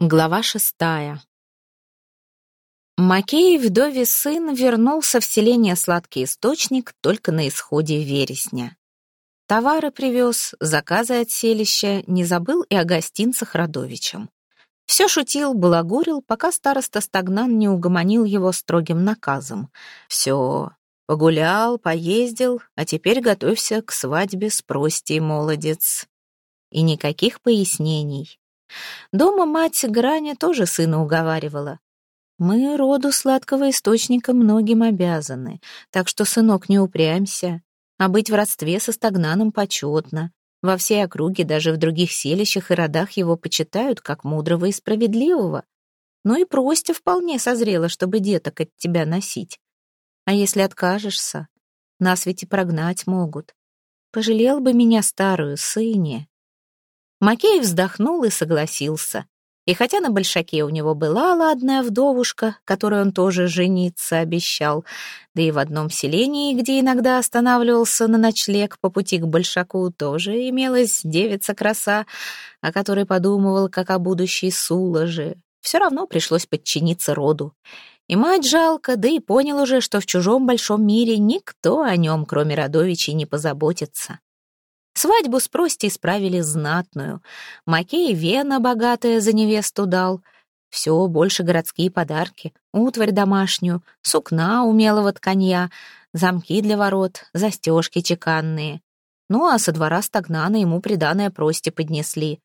Глава шестая. Макей, вдове сын, вернулся в селение Сладкий Источник только на исходе вересня. Товары привез, заказы от селища, не забыл и о гостинцах Радовичам. Все шутил, балагурил, пока староста Стагнан не угомонил его строгим наказом. Все, погулял, поездил, а теперь готовься к свадьбе с простей, молодец. И никаких пояснений. Дома мать Граня тоже сына уговаривала. «Мы роду сладкого источника многим обязаны, так что, сынок, не упрямься. А быть в родстве со стагнаном почетно. Во всей округе, даже в других селищах и родах его почитают как мудрого и справедливого. Ну и Простя вполне созрела, чтобы деток от тебя носить. А если откажешься, нас ведь и прогнать могут. Пожалел бы меня старую, сыне. Макеев вздохнул и согласился. И хотя на Большаке у него была ладная вдовушка, которой он тоже жениться обещал, да и в одном селении, где иногда останавливался на ночлег по пути к Большаку, тоже имелась девица-краса, о которой подумывал, как о будущей суложе, все равно пришлось подчиниться роду. И мать жалко, да и понял уже, что в чужом большом мире никто о нем, кроме Радовичей, не позаботится. Свадьбу с Простей справили знатную. Макей вена богатая за невесту дал. Все больше городские подарки, утварь домашнюю, сукна умелого тканья, замки для ворот, застежки чеканные. Ну а со двора стагнана ему приданое Прости поднесли.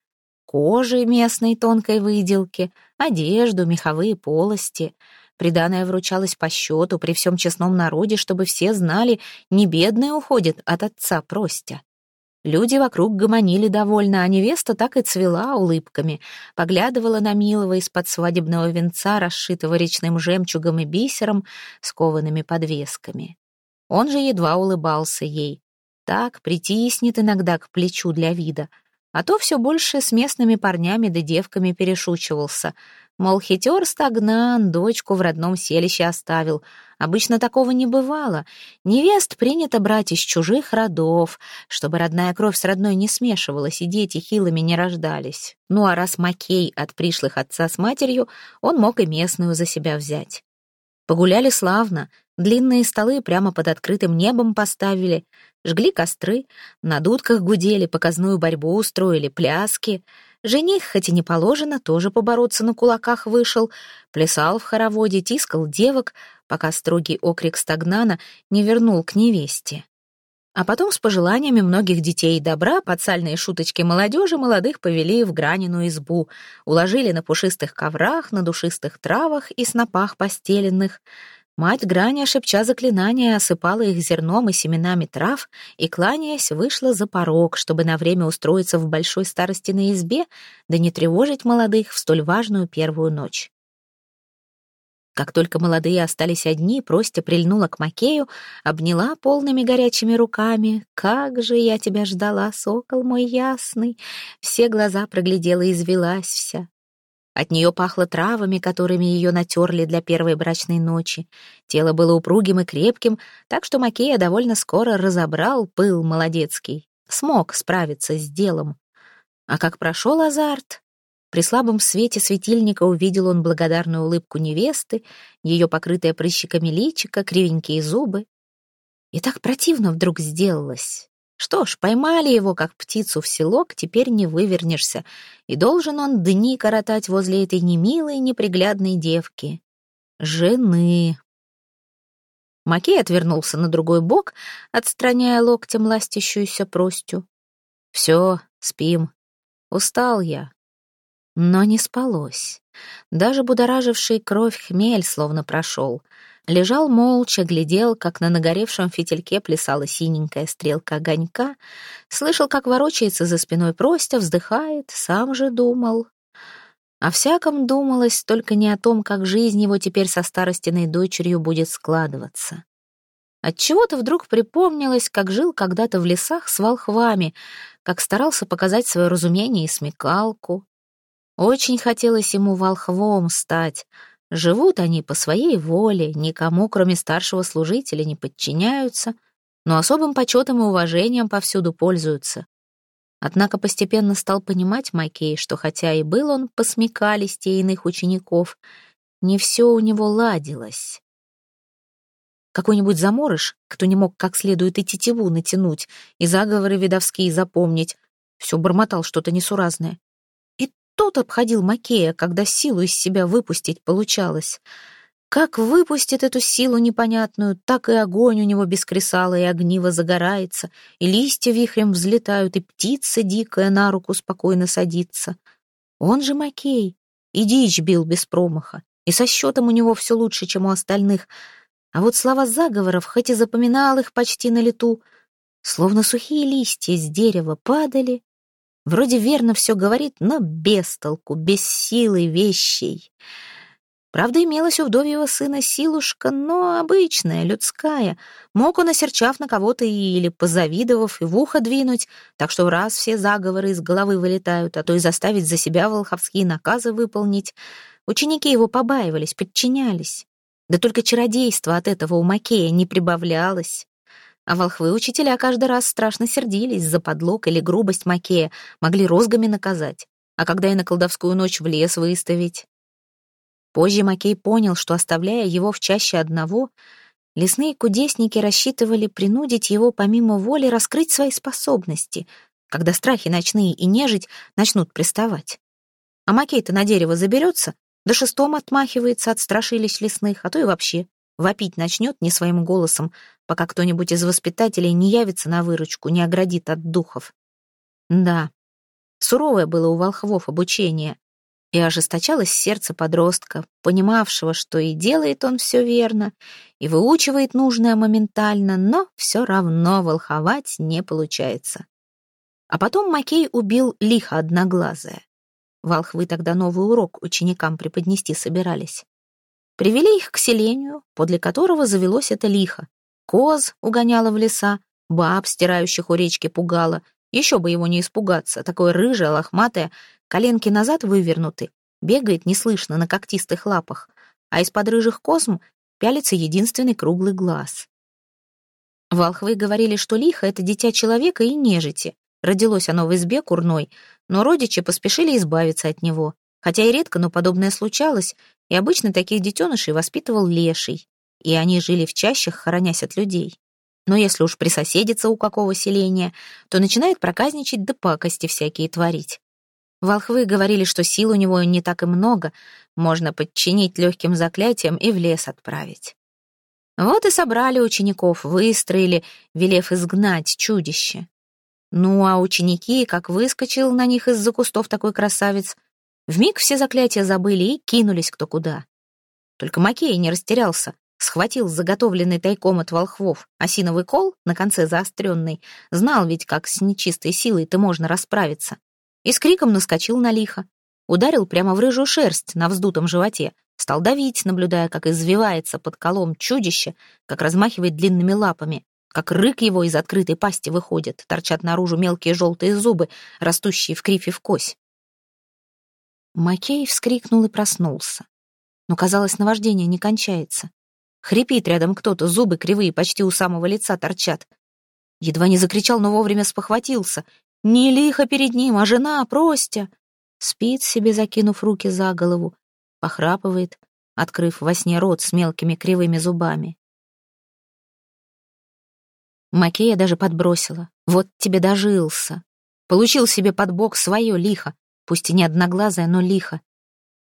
Кожи местной тонкой выделки, одежду, меховые полости. Приданное вручалось по счету при всем честном народе, чтобы все знали, не бедный уходит от отца Простя. Люди вокруг гомонили довольно, а невеста так и цвела улыбками, поглядывала на милого из-под свадебного венца, расшитого речным жемчугом и бисером, с коваными подвесками. Он же едва улыбался ей. Так притиснет иногда к плечу для вида, а то все больше с местными парнями да девками перешучивался — Мол, хитер стагнан, дочку в родном селище оставил. Обычно такого не бывало. Невест принято брать из чужих родов, чтобы родная кровь с родной не смешивалась и дети хилыми не рождались. Ну а раз Макей от пришлых отца с матерью, он мог и местную за себя взять. Погуляли славно, длинные столы прямо под открытым небом поставили, жгли костры, на дудках гудели, показную борьбу устроили, пляски — Жених, хоть и не положено, тоже побороться на кулаках вышел, плясал в хороводе, тискал девок, пока строгий окрик стагнана не вернул к невесте. А потом с пожеланиями многих детей и добра под сальные шуточки молодежи молодых повели в гранину избу, уложили на пушистых коврах, на душистых травах и снопах постеленных — Мать Граня, шепча заклинания, осыпала их зерном и семенами трав и, кланяясь, вышла за порог, чтобы на время устроиться в большой старости на избе, да не тревожить молодых в столь важную первую ночь. Как только молодые остались одни, Простя прильнула к Макею, обняла полными горячими руками. «Как же я тебя ждала, сокол мой ясный!» Все глаза проглядела и извелась вся. От нее пахло травами, которыми ее натерли для первой брачной ночи. Тело было упругим и крепким, так что Макея довольно скоро разобрал пыл молодецкий. Смог справиться с делом. А как прошел азарт? При слабом свете светильника увидел он благодарную улыбку невесты, ее покрытое прыщиками личико, кривенькие зубы. И так противно вдруг сделалось. Что ж, поймали его, как птицу в селок, теперь не вывернешься, и должен он дни коротать возле этой немилой, неприглядной девки. Жены. Макей отвернулся на другой бок, отстраняя локтем ластящуюся простю. «Все, спим. Устал я». Но не спалось. Даже будораживший кровь хмель словно прошел — лежал молча, глядел, как на нагоревшем фитильке плясала синенькая стрелка огонька, слышал, как ворочается за спиной Простя, вздыхает, сам же думал. О всяком думалось, только не о том, как жизнь его теперь со старостиной дочерью будет складываться. Отчего-то вдруг припомнилось, как жил когда-то в лесах с волхвами, как старался показать свое разумение и смекалку. Очень хотелось ему волхвом стать — Живут они по своей воле, никому, кроме старшего служителя, не подчиняются, но особым почетом и уважением повсюду пользуются. Однако постепенно стал понимать Макей, что хотя и был он посмекалистее иных учеников, не все у него ладилось. Какой-нибудь заморыш, кто не мог как следует и тетиву натянуть, и заговоры видовские запомнить, все бормотал что-то несуразное. Тот обходил Макея, когда силу из себя выпустить получалось — как выпустит эту силу непонятную, так и огонь у него без и огниво загорается, и листья вихрем взлетают, и птица дикая на руку спокойно садится. Он же Макей, и дичь бил без промаха, и со счетом у него все лучше, чем у остальных. А вот слова заговоров, хоть и запоминал их почти на лету, словно сухие листья с дерева падали. Вроде верно все говорит, но без толку, без силы вещей. Правда, имелась у вдовьего сына силушка, но обычная, людская. Мог он, осерчав на кого-то или позавидовав, и в ухо двинуть, так что раз все заговоры из головы вылетают, а то и заставить за себя волховские наказы выполнить. Ученики его побаивались, подчинялись. Да только чародейство от этого у Макея не прибавлялось. А волхвы учителя каждый раз страшно сердились за подлог или грубость Макея, могли розгами наказать. А когда и на колдовскую ночь в лес выставить. Позже Макей понял, что, оставляя его в чаще одного, лесные кудесники рассчитывали принудить его помимо воли раскрыть свои способности, когда страхи ночные и нежить начнут приставать. А Макей-то на дерево заберется, да шестом отмахивается от страшилищ лесных, а то и вообще вопить начнет не своим голосом, пока кто-нибудь из воспитателей не явится на выручку, не оградит от духов. Да, суровое было у волхвов обучение, и ожесточалось сердце подростка, понимавшего, что и делает он все верно, и выучивает нужное моментально, но все равно волховать не получается. А потом Макей убил лихо одноглазое. Волхвы тогда новый урок ученикам преподнести собирались. Привели их к селению, подле которого завелось это лихо. Коз угоняла в леса, баб, стирающих у речки, пугала. Еще бы его не испугаться, такое рыжее, лохматое, Коленки назад вывернуты, бегает неслышно на когтистых лапах, а из-под рыжих косм пялится единственный круглый глаз. Волхвы говорили, что лихо — это дитя человека и нежити. Родилось оно в избе курной, но родичи поспешили избавиться от него. Хотя и редко, но подобное случалось, и обычно таких детенышей воспитывал леший, и они жили в чащах, хоронясь от людей. Но если уж присоседится у какого селения, то начинает проказничать да пакости всякие творить. Волхвы говорили, что сил у него не так и много, можно подчинить легким заклятиям и в лес отправить. Вот и собрали учеников, выстроили, велев изгнать чудище. Ну, а ученики, как выскочил на них из-за кустов такой красавец, вмиг все заклятия забыли и кинулись кто куда. Только Макей не растерялся, схватил заготовленный тайком от волхвов осиновый кол, на конце заостренный, знал ведь, как с нечистой силой-то можно расправиться и с криком наскочил на лихо. Ударил прямо в рыжую шерсть на вздутом животе, стал давить, наблюдая, как извивается под колом чудище, как размахивает длинными лапами, как рык его из открытой пасти выходит, торчат наружу мелкие желтые зубы, растущие в крифе в кось. Макей вскрикнул и проснулся. Но, казалось, наваждение не кончается. Хрипит рядом кто-то, зубы кривые, почти у самого лица торчат. Едва не закричал, но вовремя спохватился не лихо перед ним, а жена, Простя. Спит себе, закинув руки за голову, похрапывает, открыв во сне рот с мелкими кривыми зубами. Макея даже подбросила. Вот тебе дожился. Получил себе под бок свое лихо, пусть и не одноглазое, но лихо.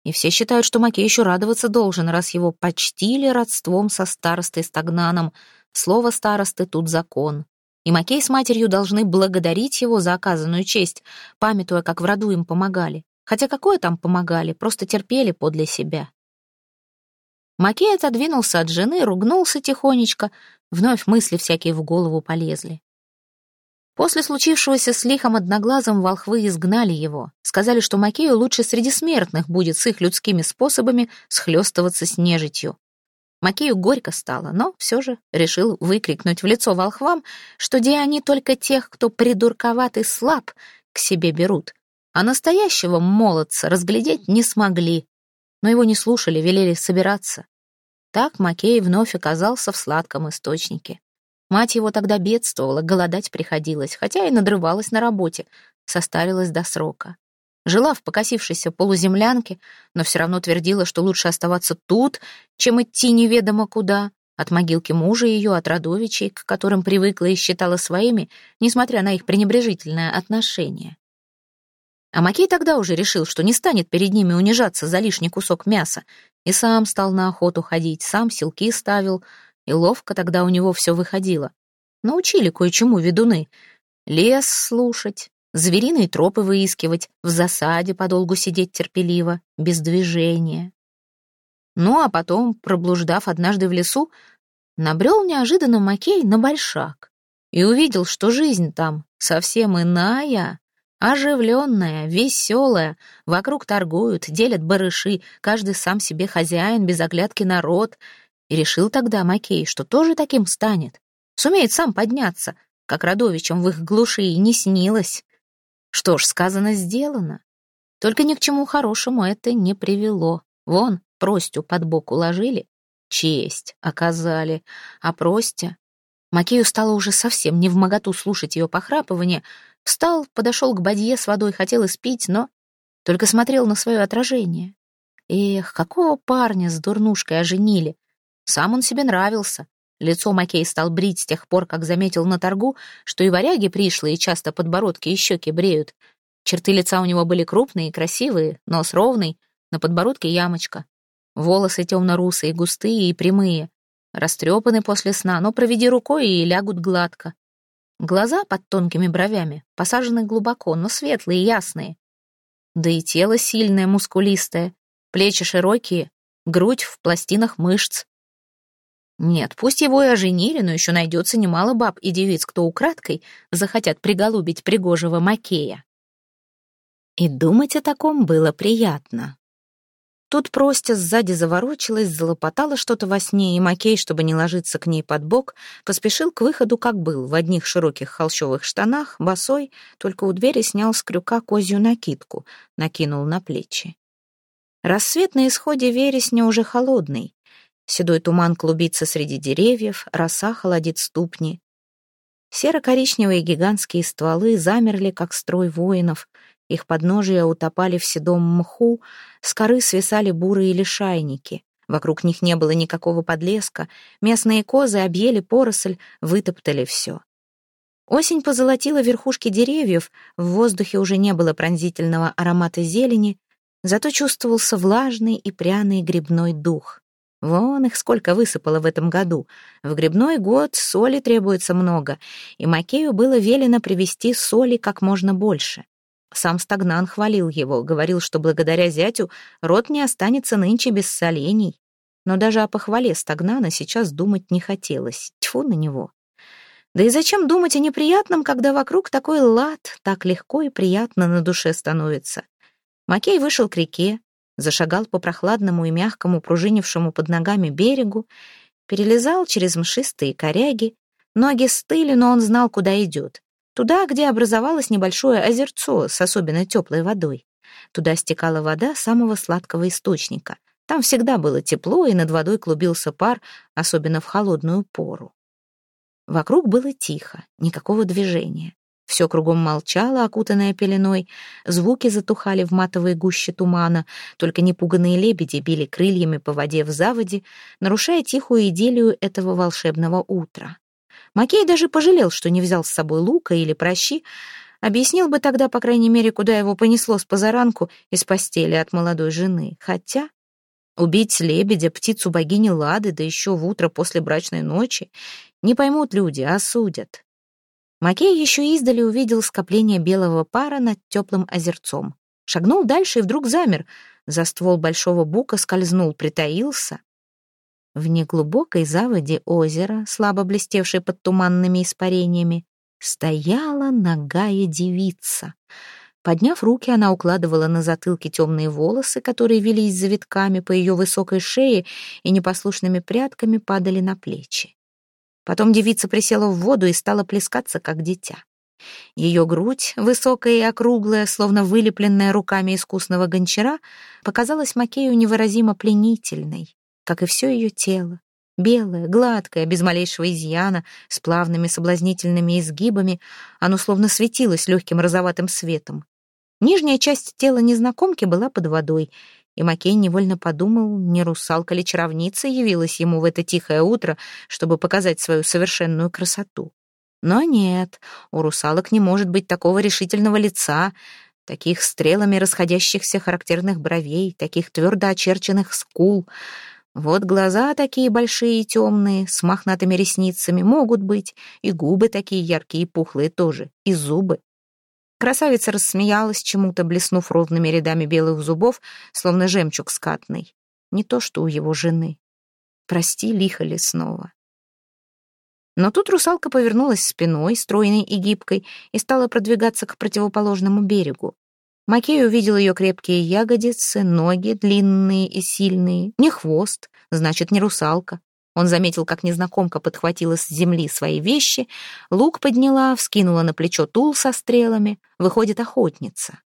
И все считают, что Макей еще радоваться должен, раз его почтили родством со старостой Стагнаном. Слово старосты тут закон и Макей с матерью должны благодарить его за оказанную честь, памятуя, как в роду им помогали. Хотя какое там помогали, просто терпели подле себя. Макей отодвинулся от жены, ругнулся тихонечко, вновь мысли всякие в голову полезли. После случившегося с лихом одноглазым волхвы изгнали его. Сказали, что Макею лучше среди смертных будет с их людскими способами схлестываться с нежитью. Макею горько стало, но все же решил выкрикнуть в лицо волхвам, что где они только тех, кто придурковат и слаб, к себе берут, а настоящего молодца разглядеть не смогли. Но его не слушали, велели собираться. Так Макей вновь оказался в сладком источнике. Мать его тогда бедствовала, голодать приходилось, хотя и надрывалась на работе, состарилась до срока. Жила в покосившейся полуземлянке, но все равно твердила, что лучше оставаться тут, чем идти неведомо куда, от могилки мужа ее, от родовичей, к которым привыкла и считала своими, несмотря на их пренебрежительное отношение. А Макей тогда уже решил, что не станет перед ними унижаться за лишний кусок мяса, и сам стал на охоту ходить, сам селки ставил, и ловко тогда у него все выходило. Научили кое-чему ведуны. Лес слушать, звериные тропы выискивать, в засаде подолгу сидеть терпеливо, без движения. Ну, а потом, проблуждав однажды в лесу, набрел неожиданно Макей на большак и увидел, что жизнь там совсем иная, оживленная, веселая, вокруг торгуют, делят барыши, каждый сам себе хозяин, без оглядки народ, и решил тогда Макей, что тоже таким станет, сумеет сам подняться, как родовичам в их глуши и не снилось. Что ж, сказано, сделано. Только ни к чему хорошему это не привело. Вон, Простю под бок уложили, честь оказали, а Простя... Макею стало уже совсем не в моготу слушать ее похрапывание. Встал, подошел к бадье с водой, хотел испить, но только смотрел на свое отражение. Эх, какого парня с дурнушкой оженили. Сам он себе нравился. Лицо Макей стал брить с тех пор, как заметил на торгу, что и варяги пришлые часто подбородки и щеки бреют. Черты лица у него были крупные и красивые, нос ровный, на подбородке ямочка. Волосы темно-русые, густые и прямые. Растрепаны после сна, но проведи рукой и лягут гладко. Глаза под тонкими бровями посажены глубоко, но светлые и ясные. Да и тело сильное, мускулистое, плечи широкие, грудь в пластинах мышц. Нет, пусть его и оженили, но еще найдется немало баб и девиц, кто украдкой захотят приголубить пригожего Макея. И думать о таком было приятно. Тут Простя сзади заворочилась, залопотала что-то во сне, и Макей, чтобы не ложиться к ней под бок, поспешил к выходу, как был, в одних широких холщовых штанах, босой, только у двери снял с крюка козью накидку, накинул на плечи. Рассвет на исходе вересня уже холодный. Седой туман клубится среди деревьев, роса холодит ступни. Серо-коричневые гигантские стволы замерли, как строй воинов, их подножия утопали в седом мху, с коры свисали бурые лишайники. Вокруг них не было никакого подлеска, местные козы объели поросль, вытоптали все. Осень позолотила верхушки деревьев, в воздухе уже не было пронзительного аромата зелени, зато чувствовался влажный и пряный грибной дух. Вон их сколько высыпало в этом году. В грибной год соли требуется много, и Макею было велено привезти соли как можно больше. Сам Стагнан хвалил его, говорил, что благодаря зятю род не останется нынче без солений. Но даже о похвале Стагнана сейчас думать не хотелось. Тьфу на него. Да и зачем думать о неприятном, когда вокруг такой лад, так легко и приятно на душе становится? Макей вышел к реке, зашагал по прохладному и мягкому, пружинившему под ногами берегу, перелезал через мшистые коряги. Ноги стыли, но он знал, куда идет. Туда, где образовалось небольшое озерцо с особенно теплой водой. Туда стекала вода самого сладкого источника. Там всегда было тепло, и над водой клубился пар, особенно в холодную пору. Вокруг было тихо, никакого движения. Все кругом молчало, окутанное пеленой, звуки затухали в матовой гуще тумана, только непуганные лебеди били крыльями по воде в заводе, нарушая тихую идиллию этого волшебного утра. Макей даже пожалел, что не взял с собой лука или прощи, объяснил бы тогда, по крайней мере, куда его понесло с позаранку из постели от молодой жены. Хотя убить лебедя, птицу богини Лады, да еще в утро после брачной ночи, не поймут люди, а судят. Макей еще издали увидел скопление белого пара над теплым озерцом. Шагнул дальше и вдруг замер. За ствол большого бука скользнул, притаился. В неглубокой заводе озера, слабо блестевшей под туманными испарениями, стояла нагая девица. Подняв руки, она укладывала на затылке темные волосы, которые велись завитками по ее высокой шее и непослушными прядками падали на плечи. Потом девица присела в воду и стала плескаться, как дитя. Ее грудь, высокая и округлая, словно вылепленная руками искусного гончара, показалась Макею невыразимо пленительной как и все ее тело, Белое, гладкое, без малейшего изъяна, с плавными соблазнительными изгибами, оно словно светилось легким розоватым светом. Нижняя часть тела незнакомки была под водой, и Макей невольно подумал, не русалка ли чаровница явилась ему в это тихое утро, чтобы показать свою совершенную красоту. Но нет, у русалок не может быть такого решительного лица, таких стрелами расходящихся характерных бровей, таких твердо очерченных скул — вот глаза такие большие и темные, с мохнатыми ресницами могут быть, и губы такие яркие и пухлые тоже, и зубы. Красавица рассмеялась чему-то, блеснув ровными рядами белых зубов, словно жемчуг скатный. Не то, что у его жены. Прости, лихо ли снова. Но тут русалка повернулась спиной, стройной и гибкой, и стала продвигаться к противоположному берегу. Макей увидел ее крепкие ягодицы, ноги длинные и сильные, не хвост, значит, не русалка. Он заметил, как незнакомка подхватила с земли свои вещи, лук подняла, вскинула на плечо тул со стрелами, выходит охотница.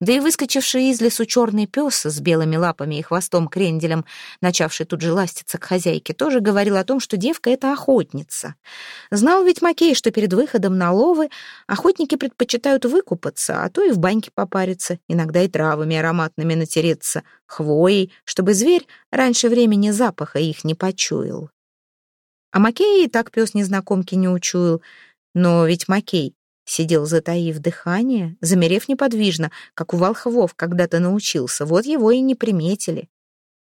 Да и выскочивший из лесу черный пес с белыми лапами и хвостом кренделем, начавший тут же ластиться к хозяйке, тоже говорил о том, что девка — это охотница. Знал ведь Макей, что перед выходом на ловы охотники предпочитают выкупаться, а то и в баньке попариться, иногда и травами ароматными натереться, хвоей, чтобы зверь раньше времени запаха их не почуял. А Макей и так пес незнакомки не учуял, но ведь Макей Сидел, затаив дыхание, замерев неподвижно, как у волхвов когда-то научился, вот его и не приметили.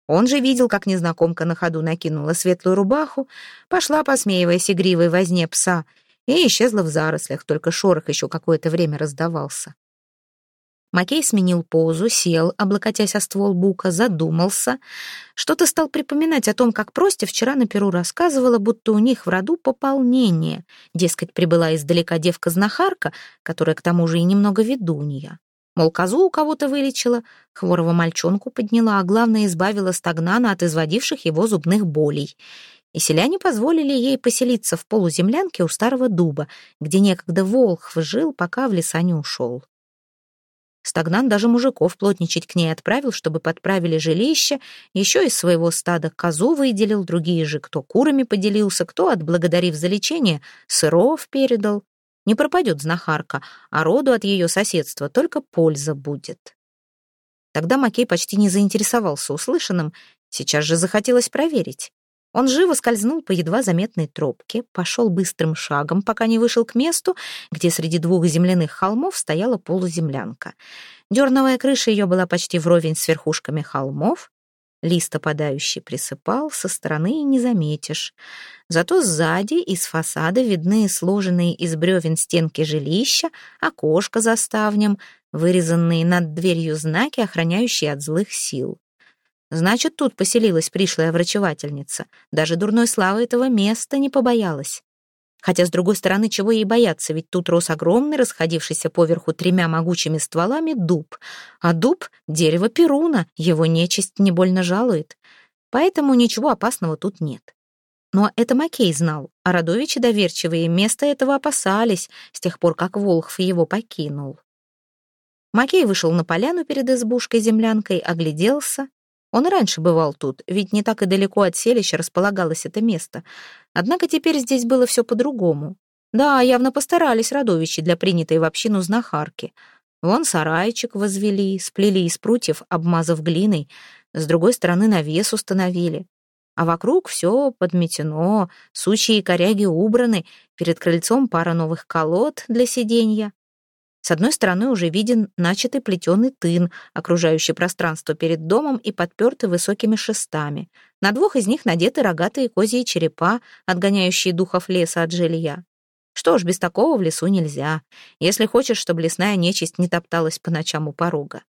Он же видел, как незнакомка на ходу накинула светлую рубаху, пошла, посмеиваясь игривой возне пса, и исчезла в зарослях, только шорох еще какое-то время раздавался. Макей сменил позу, сел, облокотясь о ствол бука, задумался. Что-то стал припоминать о том, как Прости вчера на Перу рассказывала, будто у них в роду пополнение. Дескать, прибыла издалека девка-знахарка, которая к тому же и немного ведунья. Мол, козу у кого-то вылечила, хворого мальчонку подняла, а главное, избавила стагнана от изводивших его зубных болей. И селяне позволили ей поселиться в полуземлянке у старого дуба, где некогда волхв жил, пока в леса не ушел. Стагнан даже мужиков плотничать к ней отправил, чтобы подправили жилище, еще из своего стада козу выделил, другие же кто курами поделился, кто, отблагодарив за лечение, сыров передал. Не пропадет знахарка, а роду от ее соседства только польза будет. Тогда Макей почти не заинтересовался услышанным, сейчас же захотелось проверить. Он живо скользнул по едва заметной тропке, пошел быстрым шагом, пока не вышел к месту, где среди двух земляных холмов стояла полуземлянка. Дерновая крыша ее была почти вровень с верхушками холмов. Лист опадающий присыпал, со стороны не заметишь. Зато сзади из фасада видны сложенные из бревен стенки жилища, окошко за ставнем, вырезанные над дверью знаки, охраняющие от злых сил. Значит, тут поселилась пришлая врачевательница. Даже дурной славы этого места не побоялась. Хотя, с другой стороны, чего ей бояться, ведь тут рос огромный, расходившийся поверху тремя могучими стволами дуб. А дуб — дерево Перуна, его нечисть не больно жалует. Поэтому ничего опасного тут нет. Но это Макей знал, а Радовичи доверчивые место этого опасались с тех пор, как Волхв его покинул. Макей вышел на поляну перед избушкой-землянкой, огляделся, он и раньше бывал тут, ведь не так и далеко от селища располагалось это место. Однако теперь здесь было все по-другому. Да, явно постарались родовичи для принятой в общину знахарки. Вон сарайчик возвели, сплели из прутьев, обмазав глиной, с другой стороны навес установили. А вокруг все подметено, сучьи и коряги убраны, перед крыльцом пара новых колод для сиденья. С одной стороны уже виден начатый плетеный тын, окружающий пространство перед домом и подпертый высокими шестами. На двух из них надеты рогатые козьи черепа, отгоняющие духов леса от жилья. Что ж, без такого в лесу нельзя, если хочешь, чтобы лесная нечисть не топталась по ночам у порога.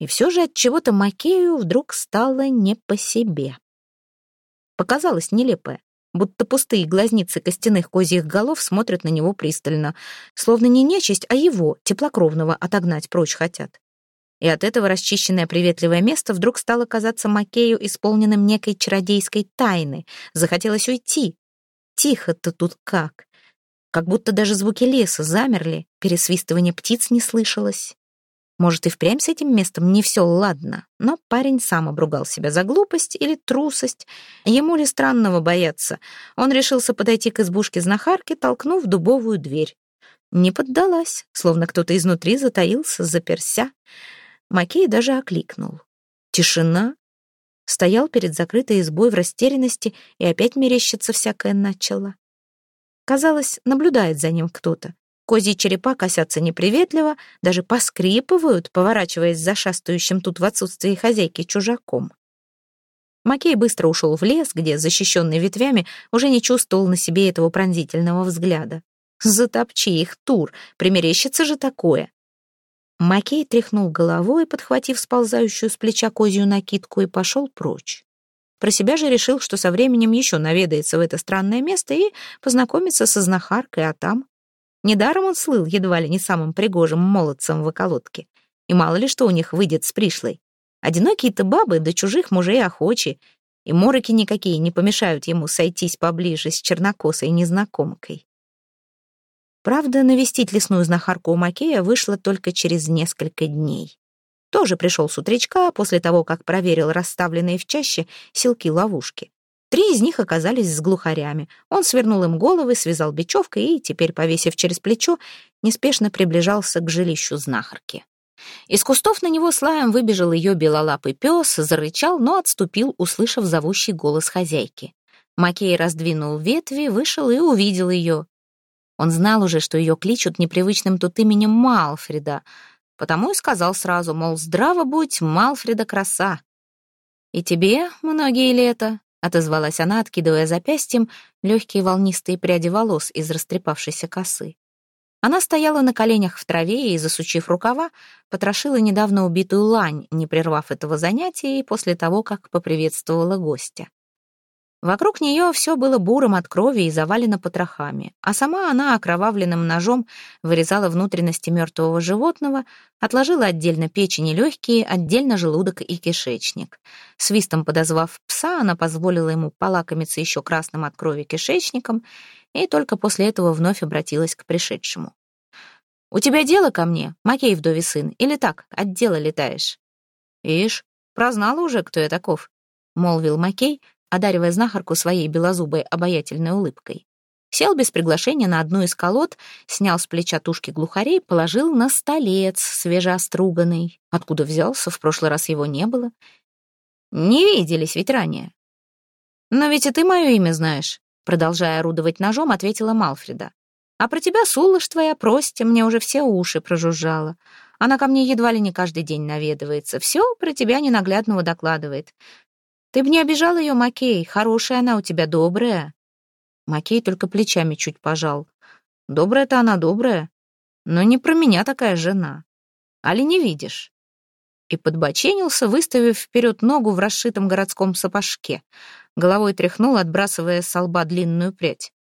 И все же от чего-то Макею вдруг стало не по себе. Показалось нелепое будто пустые глазницы костяных козьих голов смотрят на него пристально, словно не нечисть, а его, теплокровного, отогнать прочь хотят. И от этого расчищенное приветливое место вдруг стало казаться Макею исполненным некой чародейской тайны. Захотелось уйти. Тихо-то тут как. Как будто даже звуки леса замерли, пересвистывание птиц не слышалось. Может, и впрямь с этим местом не все ладно, но парень сам обругал себя за глупость или трусость. Ему ли странного бояться? Он решился подойти к избушке знахарки, толкнув дубовую дверь. Не поддалась, словно кто-то изнутри затаился, заперся. Макей даже окликнул. Тишина. Стоял перед закрытой избой в растерянности и опять мерещится всякое начало. Казалось, наблюдает за ним кто-то. Козьи черепа косятся неприветливо, даже поскрипывают, поворачиваясь за шастающим тут в отсутствии хозяйки чужаком. Макей быстро ушел в лес, где, защищенный ветвями, уже не чувствовал на себе этого пронзительного взгляда. Затопчи их, Тур, примерещится же такое. Макей тряхнул головой, подхватив сползающую с плеча козью накидку, и пошел прочь. Про себя же решил, что со временем еще наведается в это странное место и познакомится со знахаркой, а там Недаром он слыл едва ли не самым пригожим молодцем в околотке. И мало ли что у них выйдет с пришлой. Одинокие-то бабы до чужих мужей охочи, и мороки никакие не помешают ему сойтись поближе с чернокосой незнакомкой. Правда, навестить лесную знахарку Макея вышло только через несколько дней. Тоже пришел с утречка, после того, как проверил расставленные в чаще селки-ловушки. Три из них оказались с глухарями. Он свернул им головы, связал бечевкой и, теперь повесив через плечо, неспешно приближался к жилищу знахарки. Из кустов на него с лаем выбежал ее белолапый пес, зарычал, но отступил, услышав зовущий голос хозяйки. Макей раздвинул ветви, вышел и увидел ее. Он знал уже, что ее кличут непривычным тут именем Малфреда, потому и сказал сразу, мол, здраво будь, Малфреда краса. «И тебе многие лета?» — отозвалась она, откидывая запястьем легкие волнистые пряди волос из растрепавшейся косы. Она стояла на коленях в траве и, засучив рукава, потрошила недавно убитую лань, не прервав этого занятия и после того, как поприветствовала гостя. Вокруг нее все было буром от крови и завалено потрохами, а сама она окровавленным ножом вырезала внутренности мертвого животного, отложила отдельно печень и легкие, отдельно желудок и кишечник. Свистом подозвав пса, она позволила ему полакомиться еще красным от крови кишечником и только после этого вновь обратилась к пришедшему. «У тебя дело ко мне, Макей вдове сын, или так, от дела летаешь?» «Ишь, прознала уже, кто я таков», — молвил Макей, одаривая знахарку своей белозубой обаятельной улыбкой. Сел без приглашения на одну из колод, снял с плеча тушки глухарей, положил на столец свежеоструганный. Откуда взялся, в прошлый раз его не было. Не виделись ведь ранее. «Но ведь и ты мое имя знаешь», — продолжая орудовать ножом, ответила Малфреда. «А про тебя Сулыш твоя, прости, мне уже все уши прожужжала. Она ко мне едва ли не каждый день наведывается, все про тебя ненаглядного докладывает. Ты бы не обижал ее, Макей, хорошая она у тебя, добрая. Макей только плечами чуть пожал. Добрая-то она добрая, но не про меня такая жена. Али не видишь? И подбоченился, выставив вперед ногу в расшитом городском сапожке. Головой тряхнул, отбрасывая с лба длинную прядь.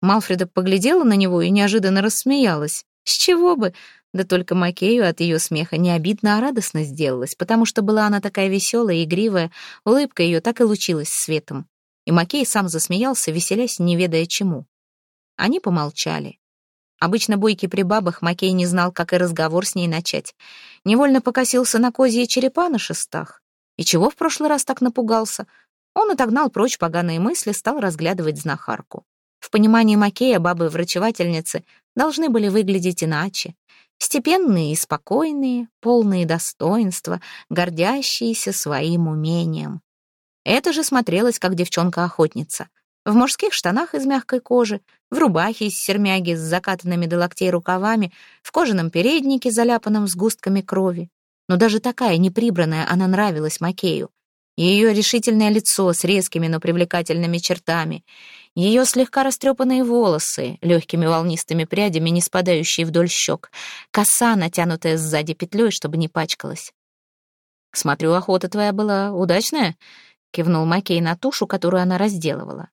Малфреда поглядела на него и неожиданно рассмеялась. С чего бы? Да только Макею от ее смеха не обидно, а радостно сделалось, потому что была она такая веселая и игривая, улыбка ее так и лучилась светом. И Макей сам засмеялся, веселясь, не ведая чему. Они помолчали. Обычно бойкий при бабах Макей не знал, как и разговор с ней начать. Невольно покосился на козьи черепа на шестах. И чего в прошлый раз так напугался? Он отогнал прочь поганые мысли, стал разглядывать знахарку. В понимании Макея бабы-врачевательницы должны были выглядеть иначе. Степенные и спокойные, полные достоинства, гордящиеся своим умением. Это же смотрелось, как девчонка-охотница. В мужских штанах из мягкой кожи, в рубахе из сермяги с закатанными до локтей рукавами, в кожаном переднике, заляпанном сгустками крови. Но даже такая неприбранная она нравилась Макею. Ее решительное лицо с резкими, но привлекательными чертами, ее слегка растрепанные волосы, легкими волнистыми прядями, не спадающие вдоль щек, коса, натянутая сзади петлей, чтобы не пачкалась. «Смотрю, охота твоя была удачная», — кивнул Макей на тушу, которую она разделывала.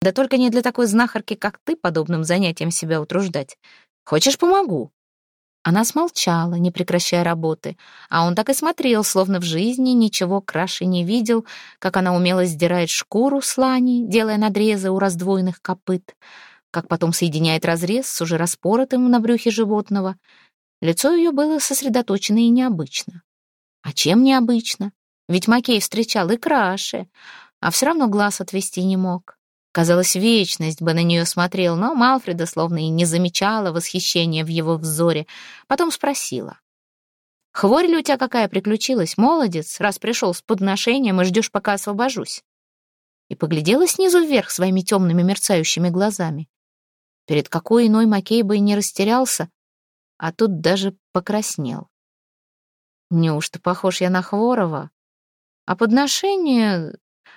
«Да только не для такой знахарки, как ты, подобным занятием себя утруждать. Хочешь, помогу?» Она смолчала, не прекращая работы, а он так и смотрел, словно в жизни ничего краше не видел, как она умело сдирает шкуру с лани, делая надрезы у раздвоенных копыт, как потом соединяет разрез с уже распоротым на брюхе животного. Лицо ее было сосредоточено и необычно. А чем необычно? Ведь Макей встречал и краше, а все равно глаз отвести не мог. Казалось, вечность бы на нее смотрел, но Малфреда словно и не замечала восхищения в его взоре. Потом спросила. «Хворь ли у тебя какая приключилась, молодец, раз пришел с подношением и ждешь, пока освобожусь?» И поглядела снизу вверх своими темными мерцающими глазами. Перед какой иной Макей бы и не растерялся, а тут даже покраснел. Неужто похож я на Хворова? А подношение...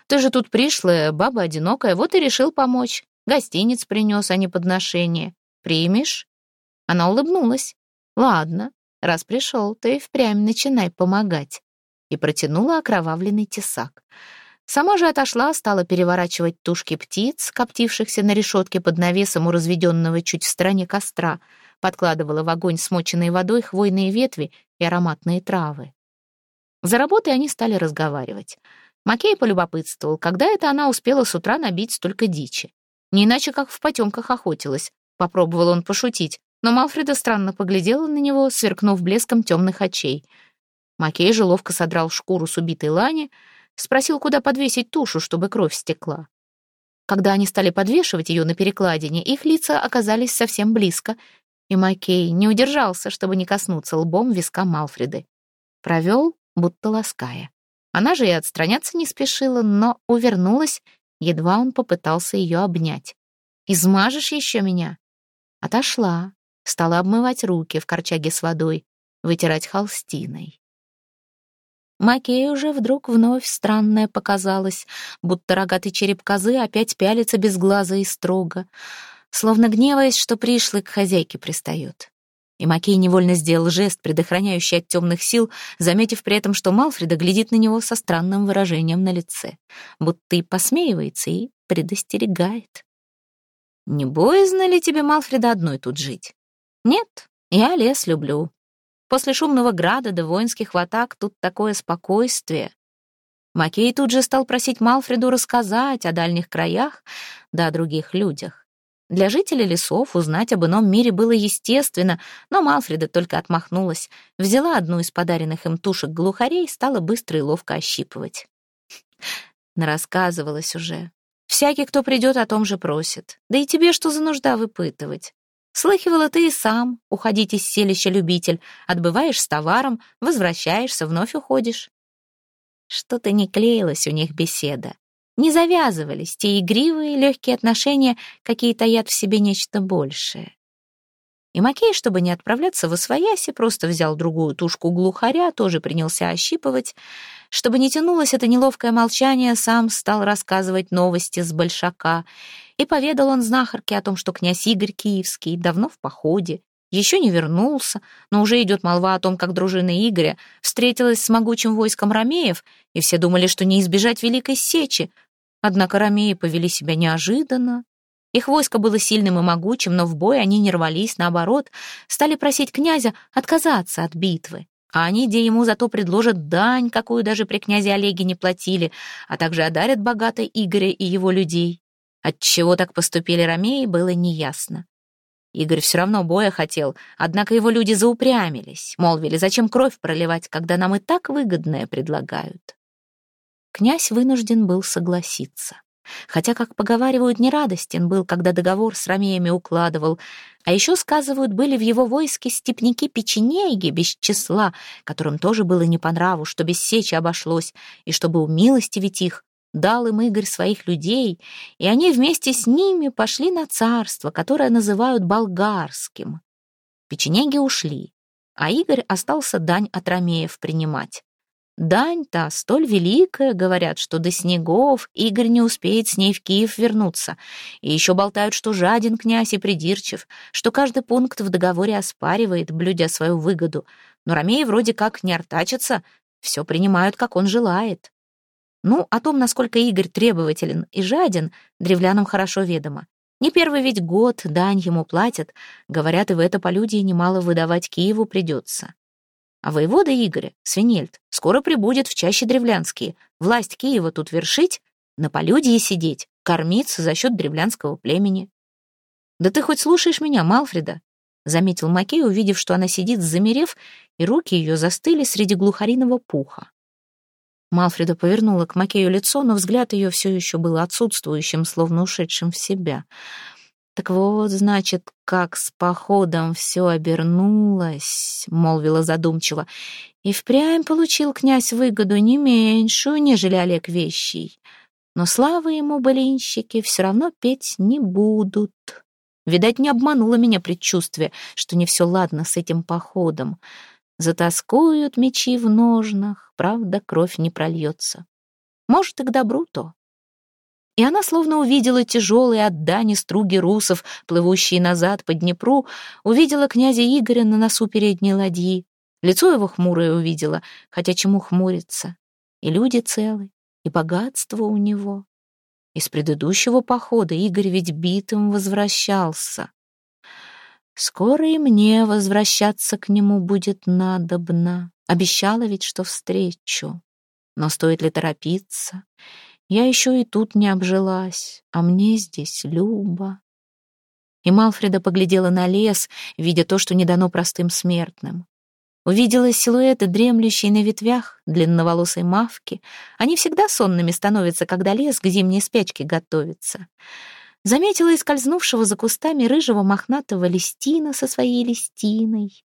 Ты же тут пришлая, баба одинокая, вот и решил помочь. Гостиниц принес, а не подношение. Примешь?» Она улыбнулась. «Ладно, раз пришел, то и впрямь начинай помогать». И протянула окровавленный тесак. Сама же отошла, стала переворачивать тушки птиц, коптившихся на решетке под навесом у разведенного чуть в стороне костра, подкладывала в огонь смоченной водой хвойные ветви и ароматные травы. За работой они стали разговаривать. Макей полюбопытствовал, когда это она успела с утра набить столько дичи. Не иначе, как в потемках охотилась. Попробовал он пошутить, но Малфреда странно поглядела на него, сверкнув блеском темных очей. Макей же ловко содрал шкуру с убитой лани, спросил, куда подвесить тушу, чтобы кровь стекла. Когда они стали подвешивать ее на перекладине, их лица оказались совсем близко, и Макей не удержался, чтобы не коснуться лбом виска Малфреды. Провел, будто лаская. Она же и отстраняться не спешила, но увернулась, едва он попытался ее обнять. «Измажешь еще меня?» Отошла, стала обмывать руки в корчаге с водой, вытирать холстиной. Макей уже вдруг вновь странное показалось, будто рогатый череп козы опять пялится без глаза и строго, словно гневаясь, что пришлый к хозяйке пристает. И Макей невольно сделал жест, предохраняющий от темных сил, заметив при этом, что Малфреда глядит на него со странным выражением на лице, будто и посмеивается, и предостерегает. «Не боязно ли тебе, Малфреда, одной тут жить?» «Нет, я лес люблю. После шумного града до воинских ватак тут такое спокойствие». Макей тут же стал просить Малфреду рассказать о дальних краях да о других людях. Для жителей лесов узнать об ином мире было естественно, но Малфреда только отмахнулась, взяла одну из подаренных им тушек глухарей и стала быстро и ловко ощипывать. Нарассказывалась уже. Всякий, кто придет, о том же просит. Да и тебе что за нужда выпытывать? Слыхивала ты и сам, уходить из селища любитель, отбываешь с товаром, возвращаешься, вновь уходишь. Что-то не клеилась у них беседа не завязывались те игривые легкие отношения, какие таят в себе нечто большее. И Макей, чтобы не отправляться в Освояси, просто взял другую тушку глухаря, тоже принялся ощипывать. Чтобы не тянулось это неловкое молчание, сам стал рассказывать новости с Большака. И поведал он знахарке о том, что князь Игорь Киевский давно в походе, еще не вернулся, но уже идет молва о том, как дружина Игоря встретилась с могучим войском ромеев, и все думали, что не избежать Великой Сечи, Однако ромеи повели себя неожиданно. Их войско было сильным и могучим, но в бой они не рвались, наоборот, стали просить князя отказаться от битвы. А они, где ему зато предложат дань, какую даже при князе Олеге не платили, а также одарят богато Игоря и его людей. Отчего так поступили ромеи, было неясно. Игорь все равно боя хотел, однако его люди заупрямились, молвили, зачем кровь проливать, когда нам и так выгодное предлагают. Князь вынужден был согласиться. Хотя, как поговаривают, нерадостен был, когда договор с ромеями укладывал. А еще, сказывают, были в его войске степняки-печенеги без числа, которым тоже было не по нраву, что без сечи обошлось, и чтобы умилостивить их, дал им Игорь своих людей, и они вместе с ними пошли на царство, которое называют болгарским. Печенеги ушли, а Игорь остался дань от ромеев принимать. Дань-то столь великая, говорят, что до снегов Игорь не успеет с ней в Киев вернуться. И еще болтают, что жаден князь и придирчив, что каждый пункт в договоре оспаривает, блюдя свою выгоду. Но ромеи вроде как не артачатся, все принимают, как он желает. Ну, о том, насколько Игорь требователен и жаден, древлянам хорошо ведомо. Не первый ведь год дань ему платят, говорят, и в это полюдие немало выдавать Киеву придется. А воевода Игоря, Свинельд, скоро прибудет в чаще древлянские. Власть Киева тут вершить, на полюдии сидеть, кормиться за счет древлянского племени. Да ты хоть слушаешь меня, Малфреда? заметил Макей, увидев, что она сидит, замерев, и руки ее застыли среди глухариного пуха. Малфреда повернула к Макею лицо, но взгляд ее все еще был отсутствующим, словно ушедшим в себя. «Так вот, значит, как с походом все обернулось», — молвила задумчиво. «И впрямь получил князь выгоду не меньшую, нежели Олег Вещий. Но славы ему, былинщики, все равно петь не будут. Видать, не обмануло меня предчувствие, что не все ладно с этим походом. Затаскуют мечи в ножнах, правда, кровь не прольется. Может, и к добру то. И она словно увидела тяжелые от дани струги русов, плывущие назад по Днепру, увидела князя Игоря на носу передней ладьи. Лицо его хмурое увидела, хотя чему хмуриться? И люди целы, и богатство у него. Из предыдущего похода Игорь ведь битым возвращался. Скоро и мне возвращаться к нему будет надобно. Обещала ведь, что встречу. Но стоит ли торопиться? Я еще и тут не обжилась, а мне здесь любо. И Малфреда поглядела на лес, видя то, что не дано простым смертным. Увидела силуэты, дремлющие на ветвях, длинноволосой мавки. Они всегда сонными становятся, когда лес к зимней спячке готовится заметила и скользнувшего за кустами рыжего мохнатого листина со своей листиной.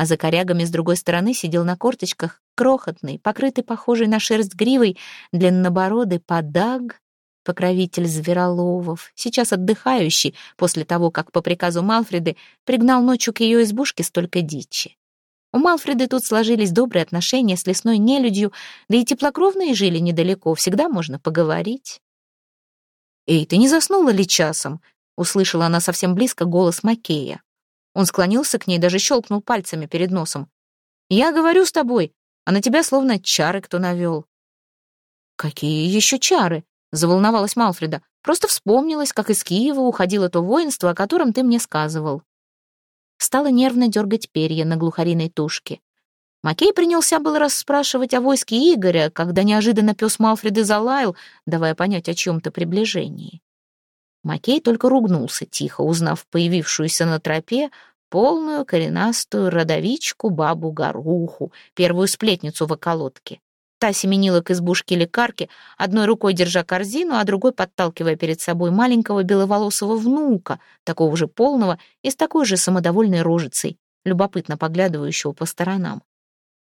А за корягами с другой стороны сидел на корточках крохотный, покрытый похожий на шерсть гривой, длиннобородый подаг, покровитель звероловов, сейчас отдыхающий после того, как по приказу Малфреды пригнал ночью к ее избушке столько дичи. У Малфреды тут сложились добрые отношения с лесной нелюдью, да и теплокровные жили недалеко, всегда можно поговорить. «Эй, ты не заснула ли часом?» — услышала она совсем близко голос Макея. Он склонился к ней, даже щелкнул пальцами перед носом. «Я говорю с тобой, а на тебя словно чары кто навел». «Какие еще чары?» — заволновалась Малфреда. «Просто вспомнилась, как из Киева уходило то воинство, о котором ты мне сказывал». Стала нервно дергать перья на глухариной тушке. Макей принялся был расспрашивать о войске Игоря, когда неожиданно пес Малфреды залаял, давая понять о чем-то приближении. Макей только ругнулся тихо, узнав появившуюся на тропе полную коренастую родовичку бабу Горуху, первую сплетницу в околотке. Та семенила к избушке лекарки, одной рукой держа корзину, а другой подталкивая перед собой маленького беловолосого внука, такого же полного и с такой же самодовольной рожицей, любопытно поглядывающего по сторонам.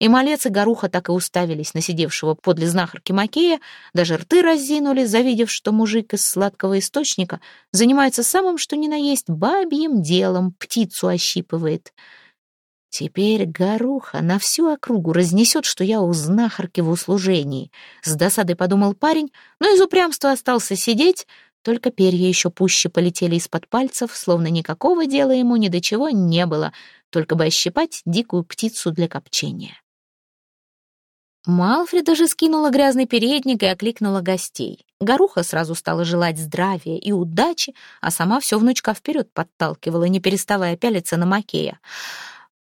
И малец и горуха так и уставились на сидевшего подле знахарки Макея, даже рты разинули, завидев, что мужик из сладкого источника занимается самым что ни на есть бабьим делом, птицу ощипывает. Теперь горуха на всю округу разнесет, что я у знахарки в услужении. С досадой подумал парень, но из упрямства остался сидеть, только перья еще пуще полетели из-под пальцев, словно никакого дела ему ни до чего не было, только бы ощипать дикую птицу для копчения. Малфреда же скинула грязный передник и окликнула гостей. Горуха сразу стала желать здравия и удачи, а сама все внучка вперед подталкивала, не переставая пялиться на Макея.